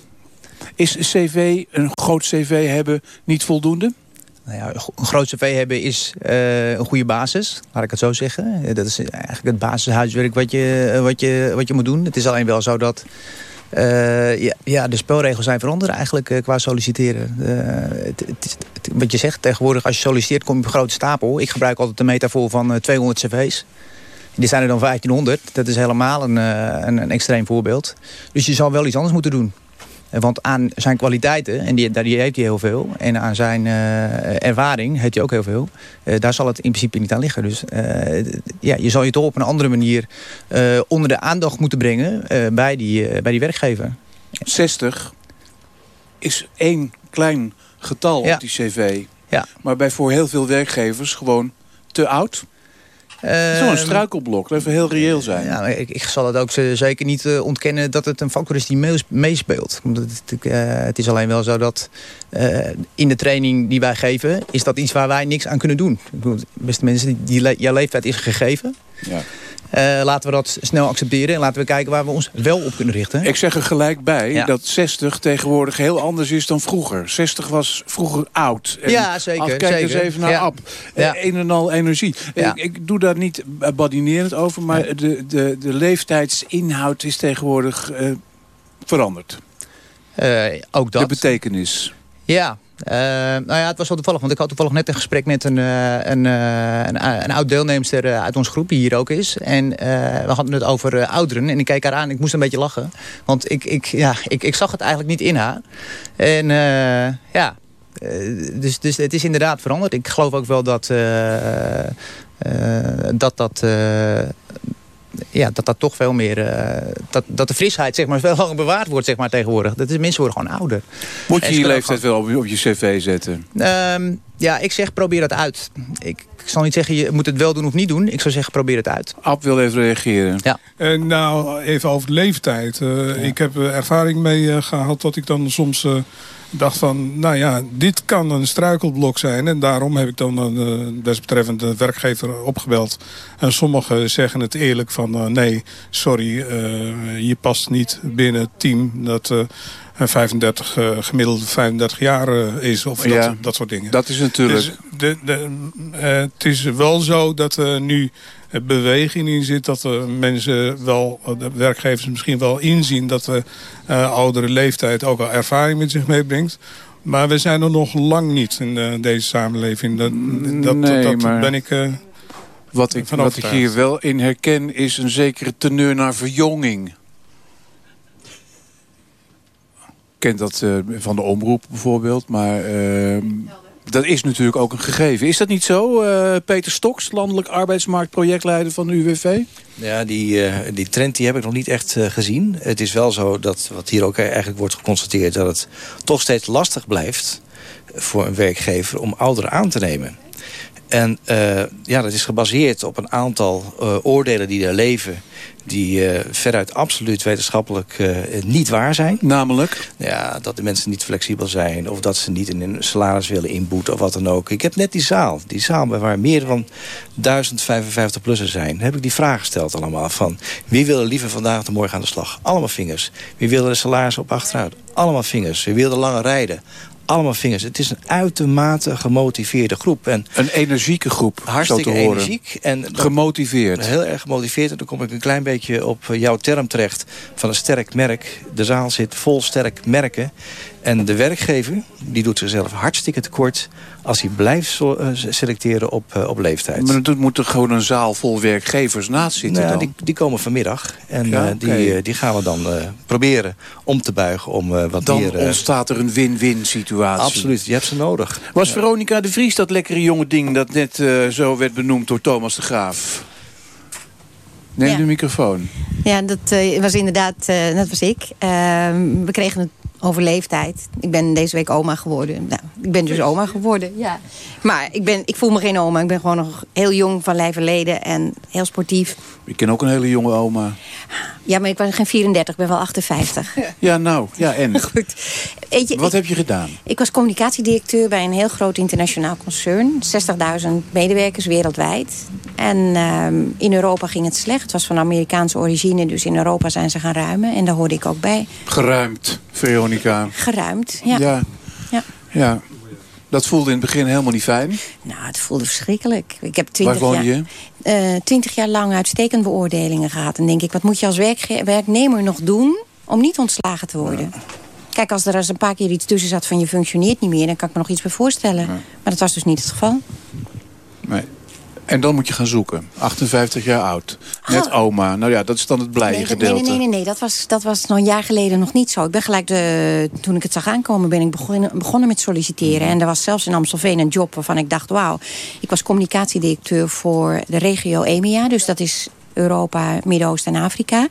Is een cv, een groot cv hebben, niet voldoende? Nou ja, een groot cv hebben is eh, een goede basis, laat ik het zo zeggen. Eh, Dat is eigenlijk het basishuiswerk wat je, eh, wat, je, wat je moet doen. Het is alleen wel zo dat ja, de spelregels zijn veranderd eigenlijk qua solliciteren. Het, wat je zegt, tegenwoordig als je solliciteert kom je op een grote stapel. Ik gebruik altijd de metafoor van eh, 200 cv's. Dit zijn er dan 1500. Dat is helemaal een, een, een extreem voorbeeld. Dus je zal wel iets anders moeten doen. Want aan zijn kwaliteiten, en die, daar die heeft hij heel veel... en aan zijn eh, ervaring heeft hij ook heel veel... eh, daar zal het in principe niet aan liggen. Dus eh, ja, je zal je toch op een andere manier onder de aandacht moeten brengen... bij, die, bij die werkgever. 60 is één klein getal op die cv. Ja. Maar bij voor heel veel werkgevers gewoon te oud. Zo'n struikelblok, even heel reëel zijn. Ja, ik, ik zal het ook z- zeker niet eh, ontkennen dat het een factor is die mees- meespeelt. Omdat Het, eh, het is alleen wel zo dat eh, in de training die wij geven... is dat iets waar wij niks aan kunnen doen. Beste mensen, die, jouw leeftijd is gegeven. Ja. Eh, laten we dat snel accepteren en laten we kijken waar we ons wel op kunnen richten. Ik zeg er gelijk bij Ja. dat 60 tegenwoordig heel anders is dan vroeger. 60 was vroeger oud. En Ja, zeker, Kijk eens even naar Ja. Ab. Ja. Een en al energie. Ik, ik doe daar niet badinerend over, maar de, de, de leeftijdsinhoud is tegenwoordig eh, veranderd. Ook dat. De betekenis. Ja, eh, nou ja, het was wel toevallig. Want ik had toevallig net een gesprek met een, eh, een, eh, een, oud deelnemster uit onze groep, die hier ook is. En we hadden het over ouderen. En ik keek haar aan, ik moest een beetje lachen. Want ik, ik, ja, ik, ik zag het eigenlijk niet in haar. En ja, dus, dus het is inderdaad veranderd. Ik geloof ook wel dat dat, dat, ja, dat dat toch veel meer... eh, dat, dat de frisheid zeg maar, veel langer bewaard wordt zeg maar, tegenwoordig. Dat is, mensen worden gewoon ouder. Moet je je leeftijd wel op je, op je cv zetten? Ehm, ja, ik zeg probeer het uit. Ik, ik zal niet zeggen je moet het wel doen of niet doen. Ik zou zeggen probeer het uit. Ab wil even reageren. Ja. Eh, nou, even over de leeftijd. Eh, Ik heb eh, ervaring mee eh, gehad dat ik dan soms eh, dacht van... nou ja, dit kan een struikelblok zijn. En daarom heb ik dan een eh, desbetreffende werkgever opgebeld. En sommigen zeggen het eerlijk van... eh, nee, sorry, eh, je past niet binnen het team dat... eh, een 35, eh, gemiddeld 35 jaar is. Of Ja, dat, dat soort dingen. dat is natuurlijk- Dus de, de, eh, het is wel zo dat er nu eh, beweging in zit. Dat er mensen wel, eh, de werkgevers misschien wel inzien... dat de eh, oudere leeftijd ook al ervaring met zich meebrengt. Maar we zijn er nog lang niet in deze samenleving. Dat, dat, Nee, dat maar- ben ik... Wat ik, wat ik hier wel in herken is een zekere teneur naar verjonging. Ik ken dat van de omroep bijvoorbeeld, maar ehm, dat is natuurlijk ook een gegeven. Is dat niet zo, eh, Peter Stoks, landelijk arbeidsmarktprojectleider van de UWV? Ja, die, eh, die trend die heb ik nog niet echt eh, gezien. Het is wel zo dat, wat hier ook eigenlijk wordt geconstateerd... dat het toch steeds lastig blijft voor een werkgever om ouderen aan te nemen. En eh, ja, dat is gebaseerd op een aantal eh, oordelen die er leven... die eh, veruit absoluut wetenschappelijk niet waar zijn. Namelijk? Ja, dat de mensen niet flexibel zijn... of dat ze niet in hun salaris willen inboeten of wat dan ook. Ik heb net die zaal, die zaal waar meer dan 1055-plussen zijn... heb ik die vraag gesteld allemaal van... wie wil er liever vandaag of morgen aan de slag? Allemaal vingers. Wie wil er de salaris op achteruit? Allemaal vingers. Wie wil er langer rijden? Allemaal vingers. Het is een uitermate gemotiveerde groep. En een energieke groep, Hartstikke zo te horen. energiek. En gemotiveerd. Heel erg gemotiveerd. En dan kom ik een klein beetje op jouw term terecht van een sterk merk. De zaal zit vol sterk merken. En de werkgever die doet zichzelf hartstikke tekort... als hij blijft eh, selecteren op, uh, op leeftijd. Maar er moet er gewoon een zaal vol werkgevers naast zitten nou, dan? Die, die komen vanmiddag. En ja, uh, die, die gaan we dan proberen om te buigen om wat dan meer... Dan ontstaat er een win-win situatie. Absoluut, je hebt ze nodig. Was Veronica de Vries dat lekkere jonge ding... dat net zo werd benoemd door Thomas de Graaf? Neem ja. de microfoon. Ja, dat uh, was inderdaad, uh, dat was ik. Uh, we kregen het over leeftijd. Ik ben deze week oma geworden. Nou, ik ben dus oma geworden, ja. Maar ik, ben, ik voel me geen oma. Ik ben gewoon nog heel jong van lijf en leden en heel sportief. Ik ken ook een hele jonge oma. Ja, maar ik was geen 34, ik ben wel 58. Ja, nou, ja en? Goed. Weet je, Wat ik, heb je gedaan? Ik was communicatiedirecteur bij een heel groot internationaal concern. 60.000 medewerkers wereldwijd. En uh, in Europa ging het slecht. Het was van Amerikaanse origine, dus in Europa zijn ze gaan ruimen. En daar hoorde ik ook bij. Geruimd, Veronica. Geruimd, ja. Ja. ja. ja. Dat voelde in het begin helemaal niet fijn. Nou, het voelde verschrikkelijk. Ik heb 20 Waar woon jaar, je? Uh, 20 jaar lang uitstekende beoordelingen gehad. En denk ik, wat moet je als werknemer nog doen om niet ontslagen te worden? Ja. Kijk, als er eens een paar keer iets tussen zat van je functioneert niet meer... dan kan ik me nog iets bij voorstellen. Ja. Maar dat was dus niet het geval. Nee. En dan moet je gaan zoeken. 58 jaar oud. Net oh. oma. Nou ja, dat is dan het blije nee, gedeelte. Nee, nee, nee. nee. Dat, was, dat was nog een jaar geleden nog niet zo. Ik ben gelijk, de, toen ik het zag aankomen, ben ik begonnen, begonnen met solliciteren. En er was zelfs in Amstelveen een job waarvan ik dacht... wauw, ik was communicatiedirecteur voor de regio EMEA. Dus dat is Europa, Midden-Oosten en Afrika.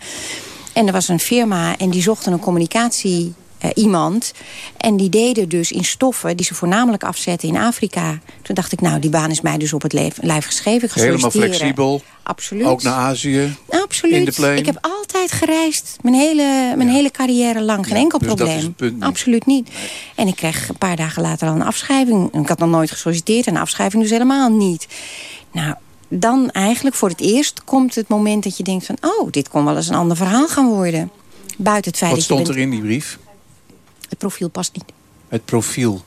En er was een firma en die zochten een communicatie... Uh, iemand. En die deden dus in stoffen die ze voornamelijk afzetten in Afrika. Toen dacht ik, nou, die baan is mij dus op het lijf, geschreven. Ik ga Helemaal flexibel. Absoluut. Ook naar Azië. Absoluut. In de plane. Ik heb altijd gereisd. Mijn hele, mijn ja. hele carrière lang. Geen ja, enkel dus probleem. Niet. Absoluut niet. En ik kreeg een paar dagen later al een afschrijving. Ik had nog nooit gesolliciteerd. En een afschrijving dus helemaal niet. Nou, dan eigenlijk voor het eerst komt het moment dat je denkt van... oh, dit kon wel eens een ander verhaal gaan worden. Buiten het feit Wat dat stond bent... er in die brief? Het profiel past niet. Het profiel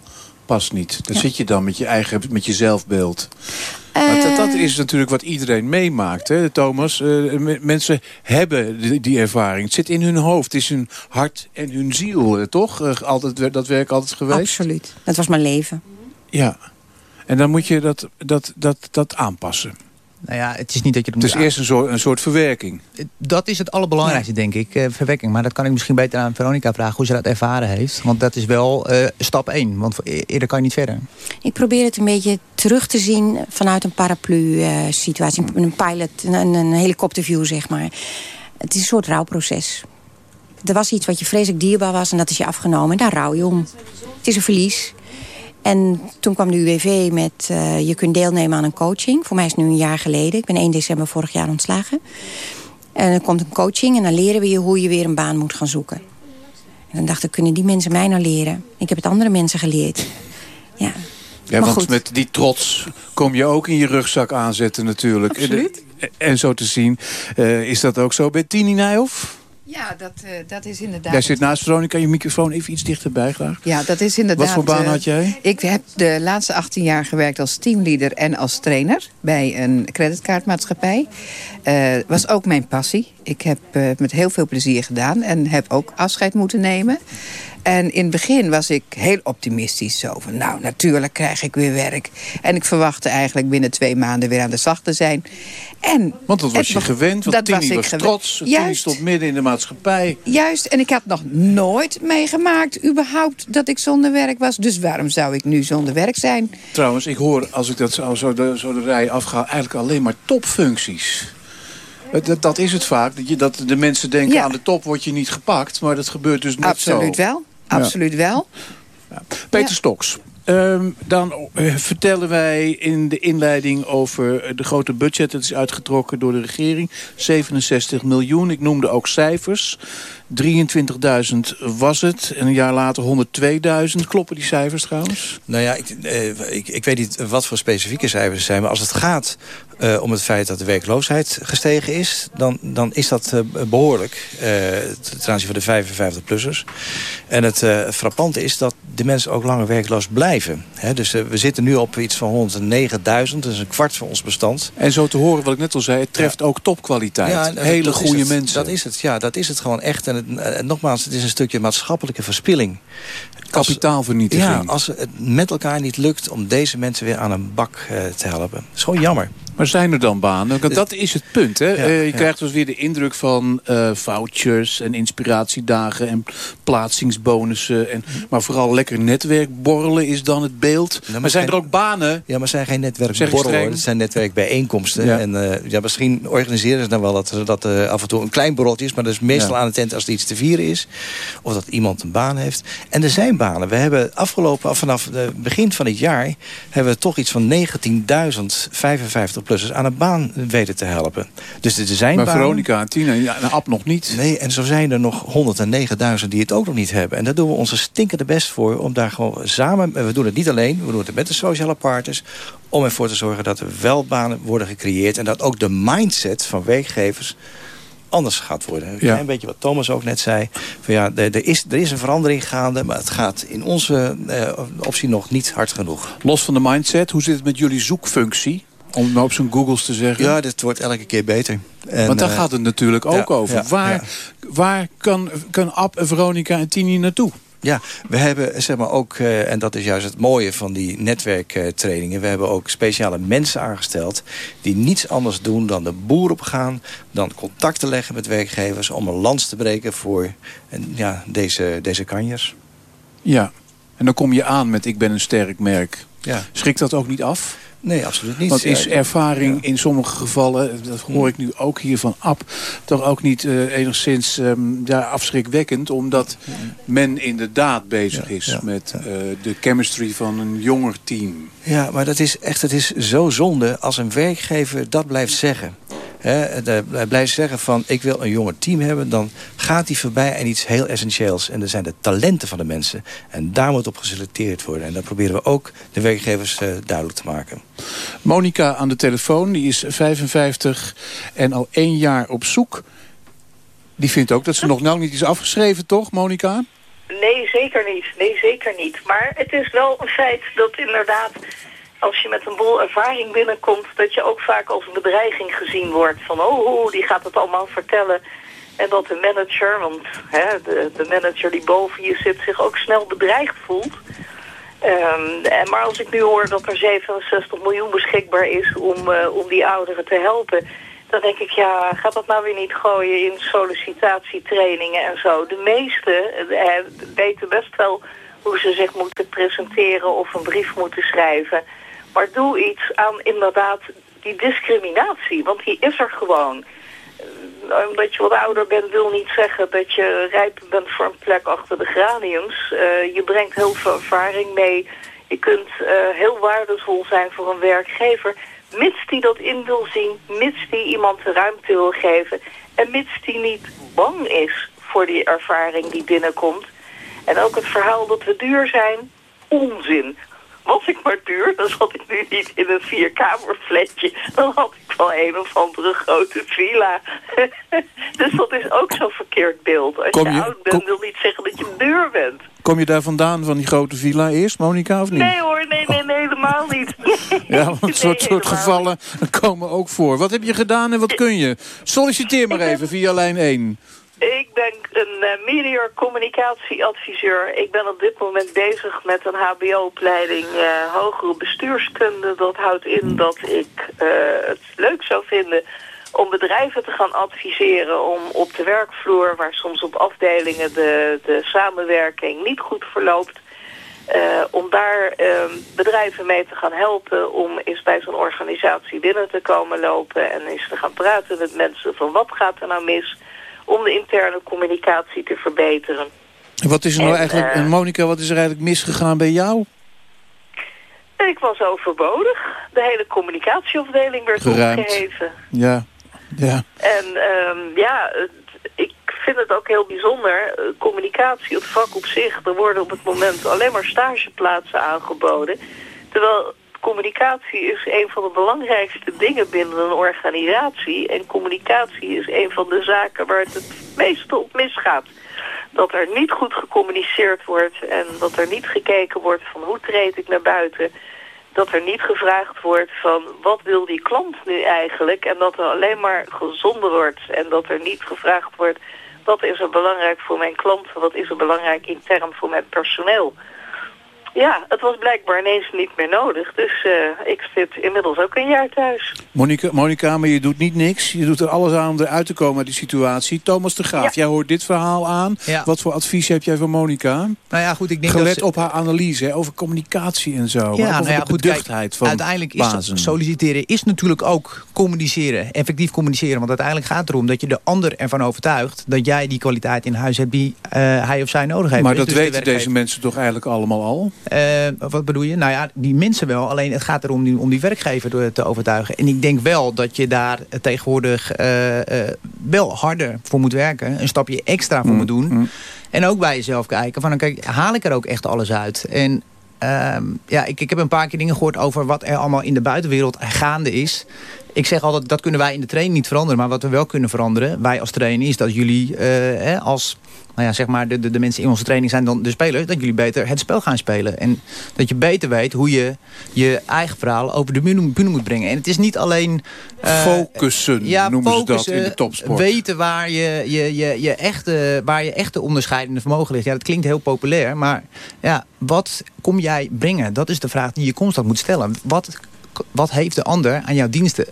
past niet. Ja. zit je dan met je eigen, met je zelfbeeld. Uh, dat, dat, is natuurlijk wat iedereen meemaakt, hè, Thomas. Uh, mensen hebben die, die, ervaring. Het zit in hun hoofd, het is hun hart en hun ziel, toch? Uh, altijd, dat werk altijd geweest? Absoluut. Dat was mijn leven. Ja. En dan moet je dat, dat, dat, dat aanpassen. Nou ja, het is niet dat je het, het is eerst een soort, een soort verwerking. Dat is het allerbelangrijkste, ja. denk ik, uh, verwerking. Maar dat kan ik misschien beter aan Veronica vragen, hoe ze dat ervaren heeft. Want dat is wel uh, stap 1, want eerder kan je niet verder. Ik probeer het een beetje terug te zien vanuit een paraplu-situatie. Uh, een pilot, een, een helikopterview, zeg maar. Het is een soort rouwproces. Er was iets wat je vreselijk dierbaar was en dat is je afgenomen. En daar rouw je om. Het is een verlies. En toen kwam de UWV met uh, je kunt deelnemen aan een coaching. Voor mij is het nu een jaar geleden. Ik ben 1 december vorig jaar ontslagen. En dan komt een coaching en dan leren we je hoe je weer een baan moet gaan zoeken. En dan dacht ik, kunnen die mensen mij nou leren? Ik heb het andere mensen geleerd. Ja, ja want goed. met die trots kom je ook in je rugzak aanzetten natuurlijk. Absoluut. En, en zo te zien, uh, is dat ook zo bij Tini Nijhoff? Ja, dat, uh, dat is inderdaad... Jij zit naast Veronica, je microfoon even iets dichterbij graag. Ja, dat is inderdaad... Wat voor baan had jij? Ik heb de laatste 18 jaar gewerkt als teamleader en als trainer... bij een creditcardmaatschappij. Uh, was ook mijn passie. Ik heb het met heel veel plezier gedaan en heb ook afscheid moeten nemen. En in het begin was ik heel optimistisch. Zo van, nou, natuurlijk krijg ik weer werk. En ik verwachtte eigenlijk binnen twee maanden weer aan de slag te zijn. En want dat was je gewend, want dat Tini was, ik was gewend. trots. Tini stond midden in de maatschappij. Juist, en ik had nog nooit meegemaakt überhaupt dat ik zonder werk was. Dus waarom zou ik nu zonder werk zijn? Trouwens, ik hoor, als ik dat zo, zo, de, zo de rij afga... eigenlijk alleen maar topfuncties. Dat, dat is het vaak. Dat, je, dat de mensen denken Ja. aan de top word je niet gepakt. Maar dat gebeurt dus Absoluut zo. wel. Absoluut wel. Peter Ja. Stoks. Ehm, dan eh, vertellen wij in de inleiding over eh, de grote budget. Dat is uitgetrokken door de regering. 67 miljoen. Ik noemde ook cijfers. 23.000 was het. En een jaar later 102.000. Kloppen die cijfers trouwens? Nou ja, ik, eh, ik, ik weet niet wat voor specifieke cijfers er zijn. Maar als het gaat eh, om het feit dat de werkloosheid gestegen is... dan, dan is dat uh, behoorlijk uh, ten aanzien van de 55-plussers. En het frappante is dat de mensen ook langer werkloos blijven. He, dus we zitten nu op iets van 109.000, dat is een kwart van ons bestand. En zo te horen, wat ik net al zei, het treft ook topkwaliteit. Ja, Hele goede mensen. Dat is het, ja, dat is het gewoon echt. En, het, nogmaals, het is een stukje maatschappelijke verspilling. Kapitaalvernietiging. Ja, als het met elkaar niet lukt om deze mensen weer aan een bak te helpen. Dat is gewoon jammer. Maar zijn er dan banen? Want dat is het punt. Hè? Eh, je krijgt dus weer de indruk van uh, vouchers en inspiratiedagen en plaatsingsbonussen. En, maar vooral lekker netwerkborrelen is dan het beeld. maar zijn er ook banen? Ja, maar zijn geen netwerkborrelen. Het zijn netwerkbijeenkomsten. En uh, ja, misschien organiseren ze dan wel dat, dat af en toe een klein borreltje is. Maar dat is meestal aan het tent als er iets te vieren is. Of dat iemand een baan heeft. En er zijn banen. We hebben afgelopen, vanaf het begin van het jaar... hebben we toch iets van 19.055 aan een baan weten te helpen. Dus er zijn maar banen. Veronica en Tina, ja, een app nog niet. Nee, en zo zijn er nog 109.000 die het ook nog niet hebben. En daar doen we onze stinkende best voor om daar gewoon samen... we doen het niet alleen, we doen het met de sociale partners... om ervoor te zorgen dat er wel banen worden gecreëerd... en dat ook de mindset van werkgevers anders gaat worden. Een klein beetje wat Thomas ook net zei. Van ja, er, is, er is een verandering gaande, maar het gaat in onze eh, optie nog niet hard genoeg. Los van de mindset, hoe zit het met jullie zoekfunctie? Om het op zijn googles te zeggen. Ja, dit wordt elke keer beter. En, Want daar uh, gaat het natuurlijk ook over. waar waar kan, kan Ab, Veronica en Tini naartoe? Ja, we hebben zeg maar ook, uh, en dat is juist het mooie van die netwerktrainingen... we hebben ook speciale mensen aangesteld... die niets anders doen dan de boer opgaan... dan contacten leggen met werkgevers... om een lans te breken voor en, ja, deze, deze kanjers. Ja, en dan kom je aan met ik ben een sterk merk. Ja. Schrikt dat ook niet af? Nee, absoluut niet. Want is ervaring in sommige gevallen, dat hoor ik nu ook hier van Ab... toch ook niet uh, enigszins um, ja, afschrikwekkend... omdat men inderdaad bezig is met uh, de chemistry van een jonger team. Ja, maar dat is echt, het is zo zonde als een werkgever dat blijft zeggen. Hij blijft zeggen van ik wil een jonger team hebben... dan gaat hij voorbij aan iets heel essentieels. En dat zijn de talenten van de mensen. En daar moet op geselecteerd worden. En dat proberen we ook de werkgevers uh, duidelijk te maken. Monika aan de telefoon, die is 55 en al één jaar op zoek. Die vindt ook dat ze nog lang niet is afgeschreven, toch, Monika? Nee, zeker niet. Nee, zeker niet. Maar het is wel een feit dat inderdaad als je met een bol ervaring binnenkomt... dat je ook vaak als een bedreiging gezien wordt. Van, oh, oh die gaat het allemaal vertellen. En dat de manager, want hè, de, de manager die boven je zit... zich ook snel bedreigd voelt. Um, en, maar als ik nu hoor dat er 67 miljoen beschikbaar is om, uh, om die ouderen te helpen... dan denk ik, ja, gaat dat nou weer niet gooien in sollicitatietrainingen en zo. De meesten uh, weten best wel hoe ze zich moeten presenteren of een brief moeten schrijven... Maar doe iets aan inderdaad die discriminatie, want die is er gewoon. Eh, omdat je wat ouder bent wil niet zeggen dat je rijp bent voor een plek achter de graniums. Uh, je brengt heel veel ervaring mee. Je kunt uh, heel waardevol zijn voor een werkgever. Mits die dat in wil zien, mits die iemand de ruimte wil geven. En mits die niet bang is voor die ervaring die binnenkomt. En ook het verhaal dat we duur zijn, onzin was ik maar duur, dan zat ik nu niet in een vierkamerfletje. Dan had ik wel een of andere grote villa. dus dat is ook zo'n verkeerd beeld. Als je, je, oud bent, wil niet zeggen dat je duur bent. Kom je daar vandaan, van die grote villa eerst, Monika, of niet? Nee hoor, nee, nee, nee helemaal niet. ja, want nee, soort, soort gevallen komen ook voor. Wat heb je gedaan en wat kun je? Solliciteer maar even via lijn 1. Ik ben een uh, media communicatieadviseur. Ik ben op dit moment bezig met een hbo-opleiding uh, hogere bestuurskunde. Dat houdt in dat ik uh, het leuk zou vinden om bedrijven te gaan adviseren om op de werkvloer, waar soms op afdelingen de, de samenwerking niet goed verloopt, om daar uh, bedrijven mee te gaan helpen om eens bij zo'n organisatie binnen te komen lopen en eens te gaan praten met mensen van wat gaat er nou mis om de interne communicatie te verbeteren. Wat is er nou eigenlijk, uh, Monika, wat is er eigenlijk misgegaan bij jou? Ik was overbodig. De hele communicatieafdeling werd Geruimd. opgeheven. Ja, ja. En um, ja, ik vind het ook heel bijzonder. Communicatie, het vak op zich, er worden op het moment alleen maar stageplaatsen aangeboden. Terwijl communicatie is een van de belangrijkste dingen binnen een organisatie. En communicatie is een van de zaken waar het het meeste op misgaat. Dat er niet goed gecommuniceerd wordt en dat er niet gekeken wordt van hoe treed ik naar buiten. Dat er niet gevraagd wordt van wat wil die klant nu eigenlijk. En dat er alleen maar gezonden wordt en dat er niet gevraagd wordt wat is er belangrijk voor mijn klanten, wat is er belangrijk intern voor mijn personeel. Ja, het was blijkbaar ineens niet meer nodig. Dus uh, ik zit inmiddels ook een jaar thuis. Monika, Monika, maar je doet niet niks. Je doet er alles aan om eruit te komen uit die situatie. Thomas de Graaf, jij hoort dit verhaal aan. Ja. Wat voor advies heb jij voor Monika? Nou ja, goed, ik denk Gelet dat ze- op haar analyse hè, over communicatie en zo. maar ook Ja, over nou ja, goed, kijk, van uiteindelijk is bazen. solliciteren is natuurlijk ook communiceren. Effectief communiceren. Want uiteindelijk gaat het erom dat je de ander ervan overtuigt... dat jij die kwaliteit in huis hebt die eh, hij of zij nodig heeft. Maar Dus dat de weten deze mensen toch eigenlijk allemaal al? Eh, wat bedoel je? Nou ja, die mensen wel. Alleen het gaat erom die, om die werkgever te- te overtuigen. En ik denk wel dat je daar tegenwoordig eh, eh, wel harder voor moet werken. Een stapje extra voor moet doen. En ook bij jezelf kijken. Van, kijk, haal ik er ook echt alles uit? En ehm, ja, ik, ik heb een paar keer dingen gehoord over wat er allemaal in de buitenwereld gaande is. Ik zeg altijd, dat kunnen wij in de training niet veranderen. Maar wat we wel kunnen veranderen, wij als trainer, is dat jullie eh, hè, als nou ja, zeg maar de, de, de mensen in onze training zijn dan de spelers, dat jullie beter het spel gaan spelen. En dat je beter weet hoe je je eigen verhaal over de bühne, moet brengen. En het is niet alleen... eh, Focussen ja, noemen ze dat in de topsport. Weten waar je, je, je, je, echte, waar je echte onderscheidende vermogen ligt. Ja, dat klinkt heel populair, maar ja, wat kom jij brengen? Dat is de vraag die je constant moet stellen. Wat, wat heeft de ander aan jouw diensten?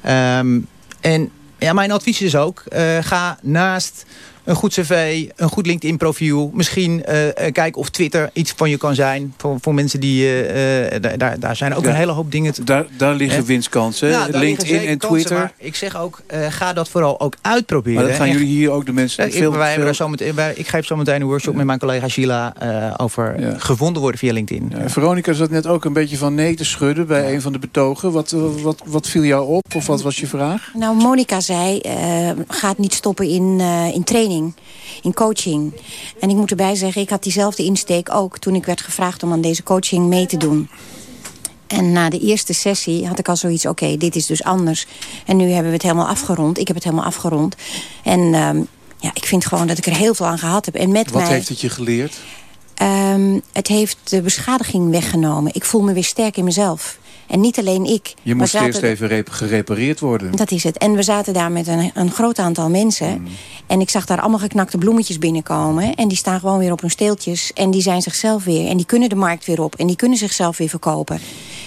Ehm, en ja, mijn advies is ook, eh, ga naast een goed cv, een goed LinkedIn profiel. Misschien eh, eh, kijken of Twitter iets van je kan zijn. Voor, voor mensen die... eh, daar- daar, zijn ook Ja. een hele hoop dingen te Daar, daar liggen Hè? winstkansen. Ja, daar liggen LinkedIn en kansen, Twitter. maar ik zeg ook, eh, ga dat vooral ook uitproberen. Maar dat gaan En- jullie hier ook de mensen... Ja, ik, veel, wij hebben veel- zo meteen- wij- ik geef zo meteen een workshop met mijn collega Sheila... eh, over gevonden worden via LinkedIn. Ja, Veronica zat net ook een beetje van nee te schudden bij een van de betogen. Wat, wat, wat viel jou op of wat was je vraag? Nou, Monica zei, eh gaat niet stoppen in, eh, in training, in coaching. En ik moet erbij zeggen, ik had diezelfde insteek ook... toen ik werd gevraagd om aan deze coaching mee te doen. En na de eerste sessie had ik al zoiets, oké, dit is dus anders. En nu hebben we het helemaal afgerond. Ik heb het helemaal afgerond. En ehm, ja, ik vind gewoon dat ik er heel veel aan gehad heb. En met Wat mij, heeft het je geleerd? ehm, het heeft de beschadiging weggenomen. Ik voel me weer sterk in mezelf. En niet alleen ik. Je moest zaten- eerst even rep- gerepareerd worden. dat is het. En we zaten daar met een, een groot aantal mensen. Mm. En ik zag daar allemaal geknakte bloemetjes binnenkomen. En die staan gewoon weer op hun steeltjes. En die zijn zichzelf weer. En die kunnen de markt weer op. En die kunnen zichzelf weer verkopen.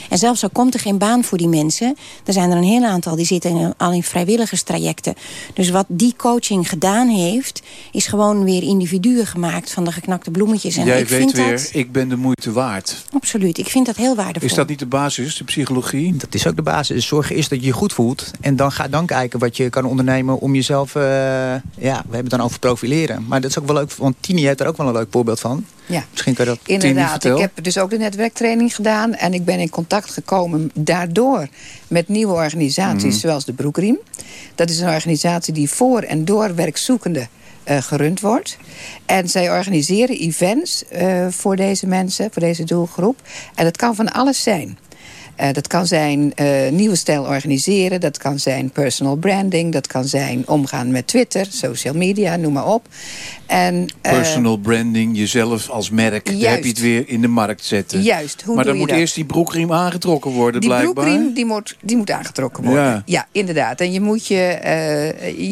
En zelfs al komt er geen baan voor die mensen... er zijn er een heel aantal die zitten in- al in vrijwilligerstrajecten. Dus wat die coaching gedaan heeft... is gewoon weer individuen gemaakt van de geknakte bloemetjes. En Jij ik weet vind weer, dat... ik ben de moeite waard. Absoluut, ik vind dat heel waardevol. Is dat niet de basis, de psychologie? Dat is ook de basis. Zorg eerst dat je je goed voelt. En dan ga dan kijken wat je kan ondernemen om jezelf... eh, ja, we hebben het dan over profileren. Maar dat is ook wel leuk, want Tini heeft er ook wel een leuk voorbeeld van. Ja. Misschien kan je dat... Inderdaad, ik heb dus ook de netwerktraining gedaan. En ik ben in contact gekomen daardoor met nieuwe organisaties Mhm. zoals de Broekriem. Dat is een organisatie die voor en door werkzoekenden eh, gerund wordt. En zij organiseren events eh, voor deze mensen, voor deze doelgroep. En dat kan van alles zijn. Eh, dat kan zijn eh, nieuwe stijl organiseren. Dat kan zijn personal branding. Dat kan zijn omgaan met Twitter, social media, noem maar op. En, eh, Personal branding, jezelf als merk. Daar heb je Juist. het weer in de markt zetten. Juist, hoe maar dan moet dat? eerst die broekriem aangetrokken worden, Die blijkbaar. broekriem die moet, die moet aangetrokken worden. Ja. Ja. inderdaad. En je moet je,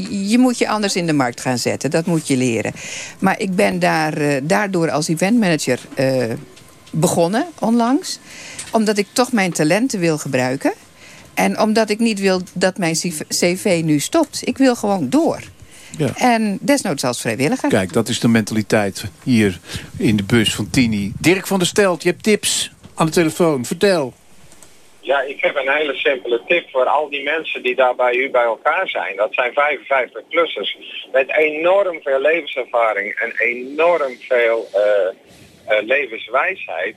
je, moet je anders in de markt gaan zetten. Dat moet je leren. Maar ik ben daar, daardoor als eventmanager begonnen onlangs. Omdat ik toch mijn talenten wil gebruiken. En omdat ik niet wil dat mijn CV nu stopt. Ik wil gewoon door. Ja. En desnoods als vrijwilliger. Kijk, dat is de mentaliteit hier in de bus van Tini. Dirk van der Stelt, je hebt tips aan de telefoon. Vertel. Ja, ik heb een hele simpele tip voor al die mensen die daar bij u bij elkaar zijn. Dat zijn 55-plussers met enorm veel levenservaring en enorm veel eh, eh, levenswijsheid.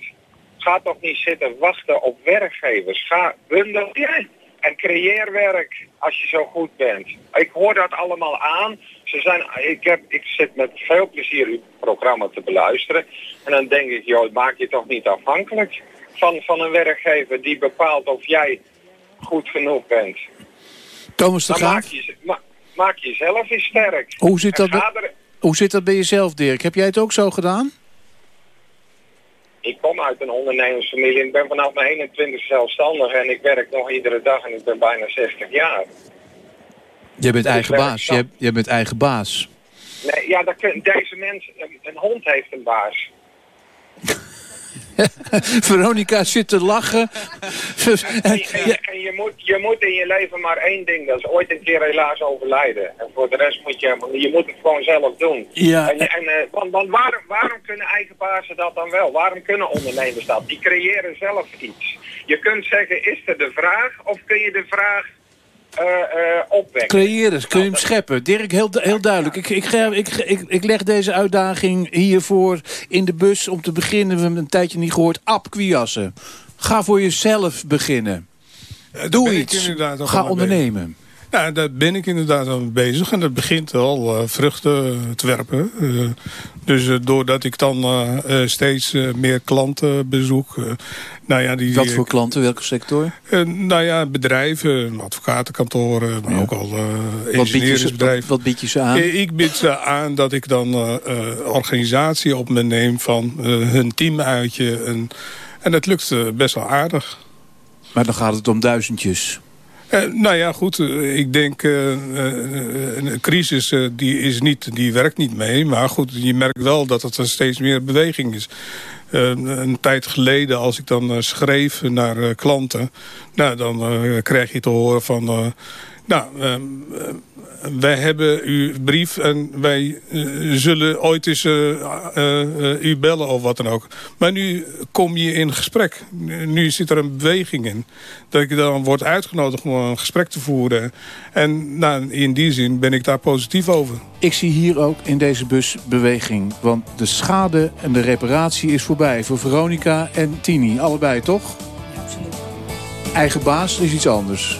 Ga toch niet zitten wachten op werkgevers. Ga bundel ja, en creëer werk als je zo goed bent. Ik hoor dat allemaal aan. Ze zijn, ik, heb, ik zit met veel plezier uw programma te beluisteren. En dan denk ik, joh, maak je toch niet afhankelijk. van, van een werkgever die bepaalt of jij goed genoeg bent. Thomas de Graaf, maak, je, ma- maak jezelf eens sterk. hoe zit, dat er- hoe zit dat bij jezelf, Dirk? Heb jij het ook zo gedaan? Ik kom uit een ondernemersfamilie. Ik ben vanaf mijn 21 zelfstandig en ik werk nog iedere dag en ik ben bijna 60 jaar. Jij bent eigen baas. Jij, jij bent eigen baas. Nee, ja, dat deze mens, een, een hond heeft een baas. Veronica zit te lachen. En, je- en je, moet, je moet in je leven maar één ding, dat is ooit een keer helaas overlijden. En voor de rest moet je, je moet het gewoon zelf doen. Ja. En, en, want want waarom, waarom kunnen eigen bazen dat dan wel? Waarom kunnen ondernemers dat? Die creëren zelf iets. Je kunt zeggen, is er de vraag of kun je de vraag opwekken? Creëren, kun je hem scheppen. Dirk, heel, heel duidelijk. Ik, ik, ik, ik, ik leg deze uitdaging hiervoor in de bus om te beginnen. We hebben een tijdje niet gehoord. Apquiassen. Ga voor jezelf beginnen. Doe ben ik iets. Ga ondernemen. Ja, daar ben ik inderdaad mee bezig. En dat begint al eh, vruchten te werpen. Eh, dus eh, doordat ik dan steeds meer klanten bezoek. nou ja, die, Wat voor klanten? Welke sector? Nou ja, bedrijven, advocatenkantoren, maar ook al Wat bied, je ze, ingenieursbedrijven. wat, wat bied je ze aan? Ik bied ze aan dat ik dan organisatie op me neem van hun teamuitje. En, en dat lukt best wel aardig. Maar dan gaat het om duizendjes. Eh, nou ja, goed. eh, ik denk, eh, een crisis die is niet, die werkt niet mee. Maar goed, je merkt wel dat het er steeds meer beweging is. Een tijd geleden, als ik dan schreef naar klanten... Nou, dan krijg je te horen van... nou, ehm, eh, wij hebben uw brief en wij eh, zullen ooit eens eh, eh, u bellen of wat dan ook. Maar nu kom je in gesprek. Nu zit er een beweging in. Dat ik dan word uitgenodigd om een gesprek te voeren. En nou, in die zin ben ik daar positief over. Ik zie hier ook in deze bus beweging. Want de schade en de reparatie is voorbij. Voor Veronica en Tini. Allebei, toch? absoluut. Eigen baas is iets anders.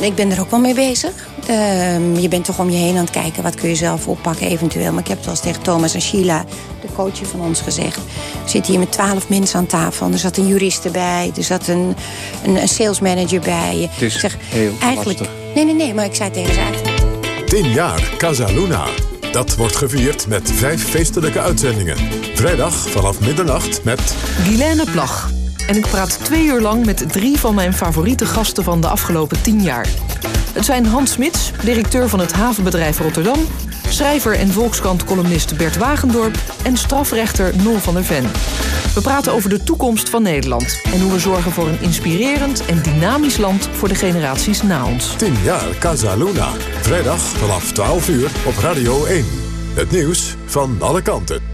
Ik ben er ook wel mee bezig. Ehm, je bent toch om je heen aan het kijken. Wat kun je zelf oppakken eventueel. Maar ik heb het wel eens tegen Thomas en Sheila, de coachje van ons, gezegd. We zitten hier met twaalf mensen aan tafel. Er zat een jurist erbij. Er zat een, een, een sales manager bij. Het is Ik zeg, heel eigenlijk, lastig. Nee, nee, nee. Maar ik zei tegen ze uit. 10 jaar Casa Luna. Dat wordt gevierd met vijf feestelijke uitzendingen. Vrijdag vanaf middernacht met Guilaine Plag. En ik praat twee uur lang met drie van mijn favoriete gasten van de afgelopen tien jaar. Het zijn Hans Smits, directeur van het havenbedrijf Rotterdam... schrijver en Volkskrant-columnist Bert Wagendorp... en strafrechter Nol van der Ven. We praten over de toekomst van Nederland... en hoe we zorgen voor een inspirerend en dynamisch land... voor de generaties na ons. 10 jaar Casa Luna. Vrijdag vanaf 12 uur op Radio 1. Het nieuws van alle kanten.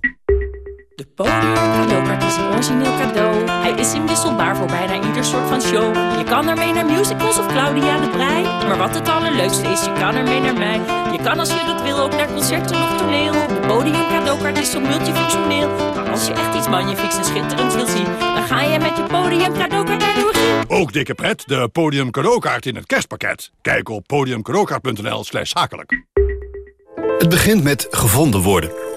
De podium cadeaukaart is een origineel cadeau. Hij is inwisselbaar voor bijna ieder soort van show. Je kan ermee naar musicals of Claudia de Brij. Maar wat het allerleukste is, je kan ermee naar mij. Je kan als je dat wil ook naar concerten of toneel. De podium cadeaukaart is zo multifunctioneel. Maar als je echt iets magnifieks en schitterends wil zien... dan ga je met je podium cadeaukaart naar de. Ook dikke pret, de podium cadeaukaart in het kerstpakket. Kijk op podiumcadeaukaart.nl slash zakelijk. Het begint met gevonden worden.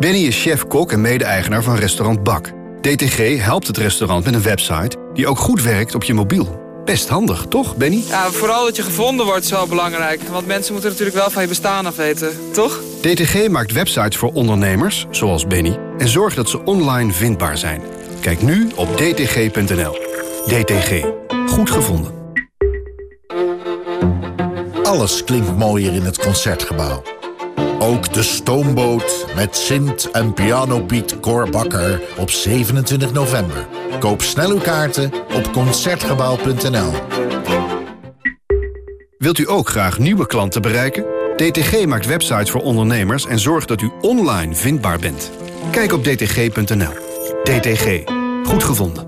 Benny is chef-kok en mede-eigenaar van restaurant Bak. DTG helpt het restaurant met een website die ook goed werkt op je mobiel. Best handig, toch, Benny? Ja, vooral dat je gevonden wordt is wel belangrijk. Want mensen moeten natuurlijk wel van je bestaan af weten, toch? DTG maakt websites voor ondernemers, zoals Benny... en zorgt dat ze online vindbaar zijn. Kijk nu op dtg.nl. DTG. Goed gevonden. Alles klinkt mooier in het Concertgebouw. Ook de stoomboot met Sint en Piano Piet Korbakker op 27 november. Koop snel uw kaarten op Concertgebouw.nl. Wilt u ook graag nieuwe klanten bereiken? DTG maakt websites voor ondernemers en zorgt dat u online vindbaar bent. Kijk op dtg.nl. DTG. Goed gevonden.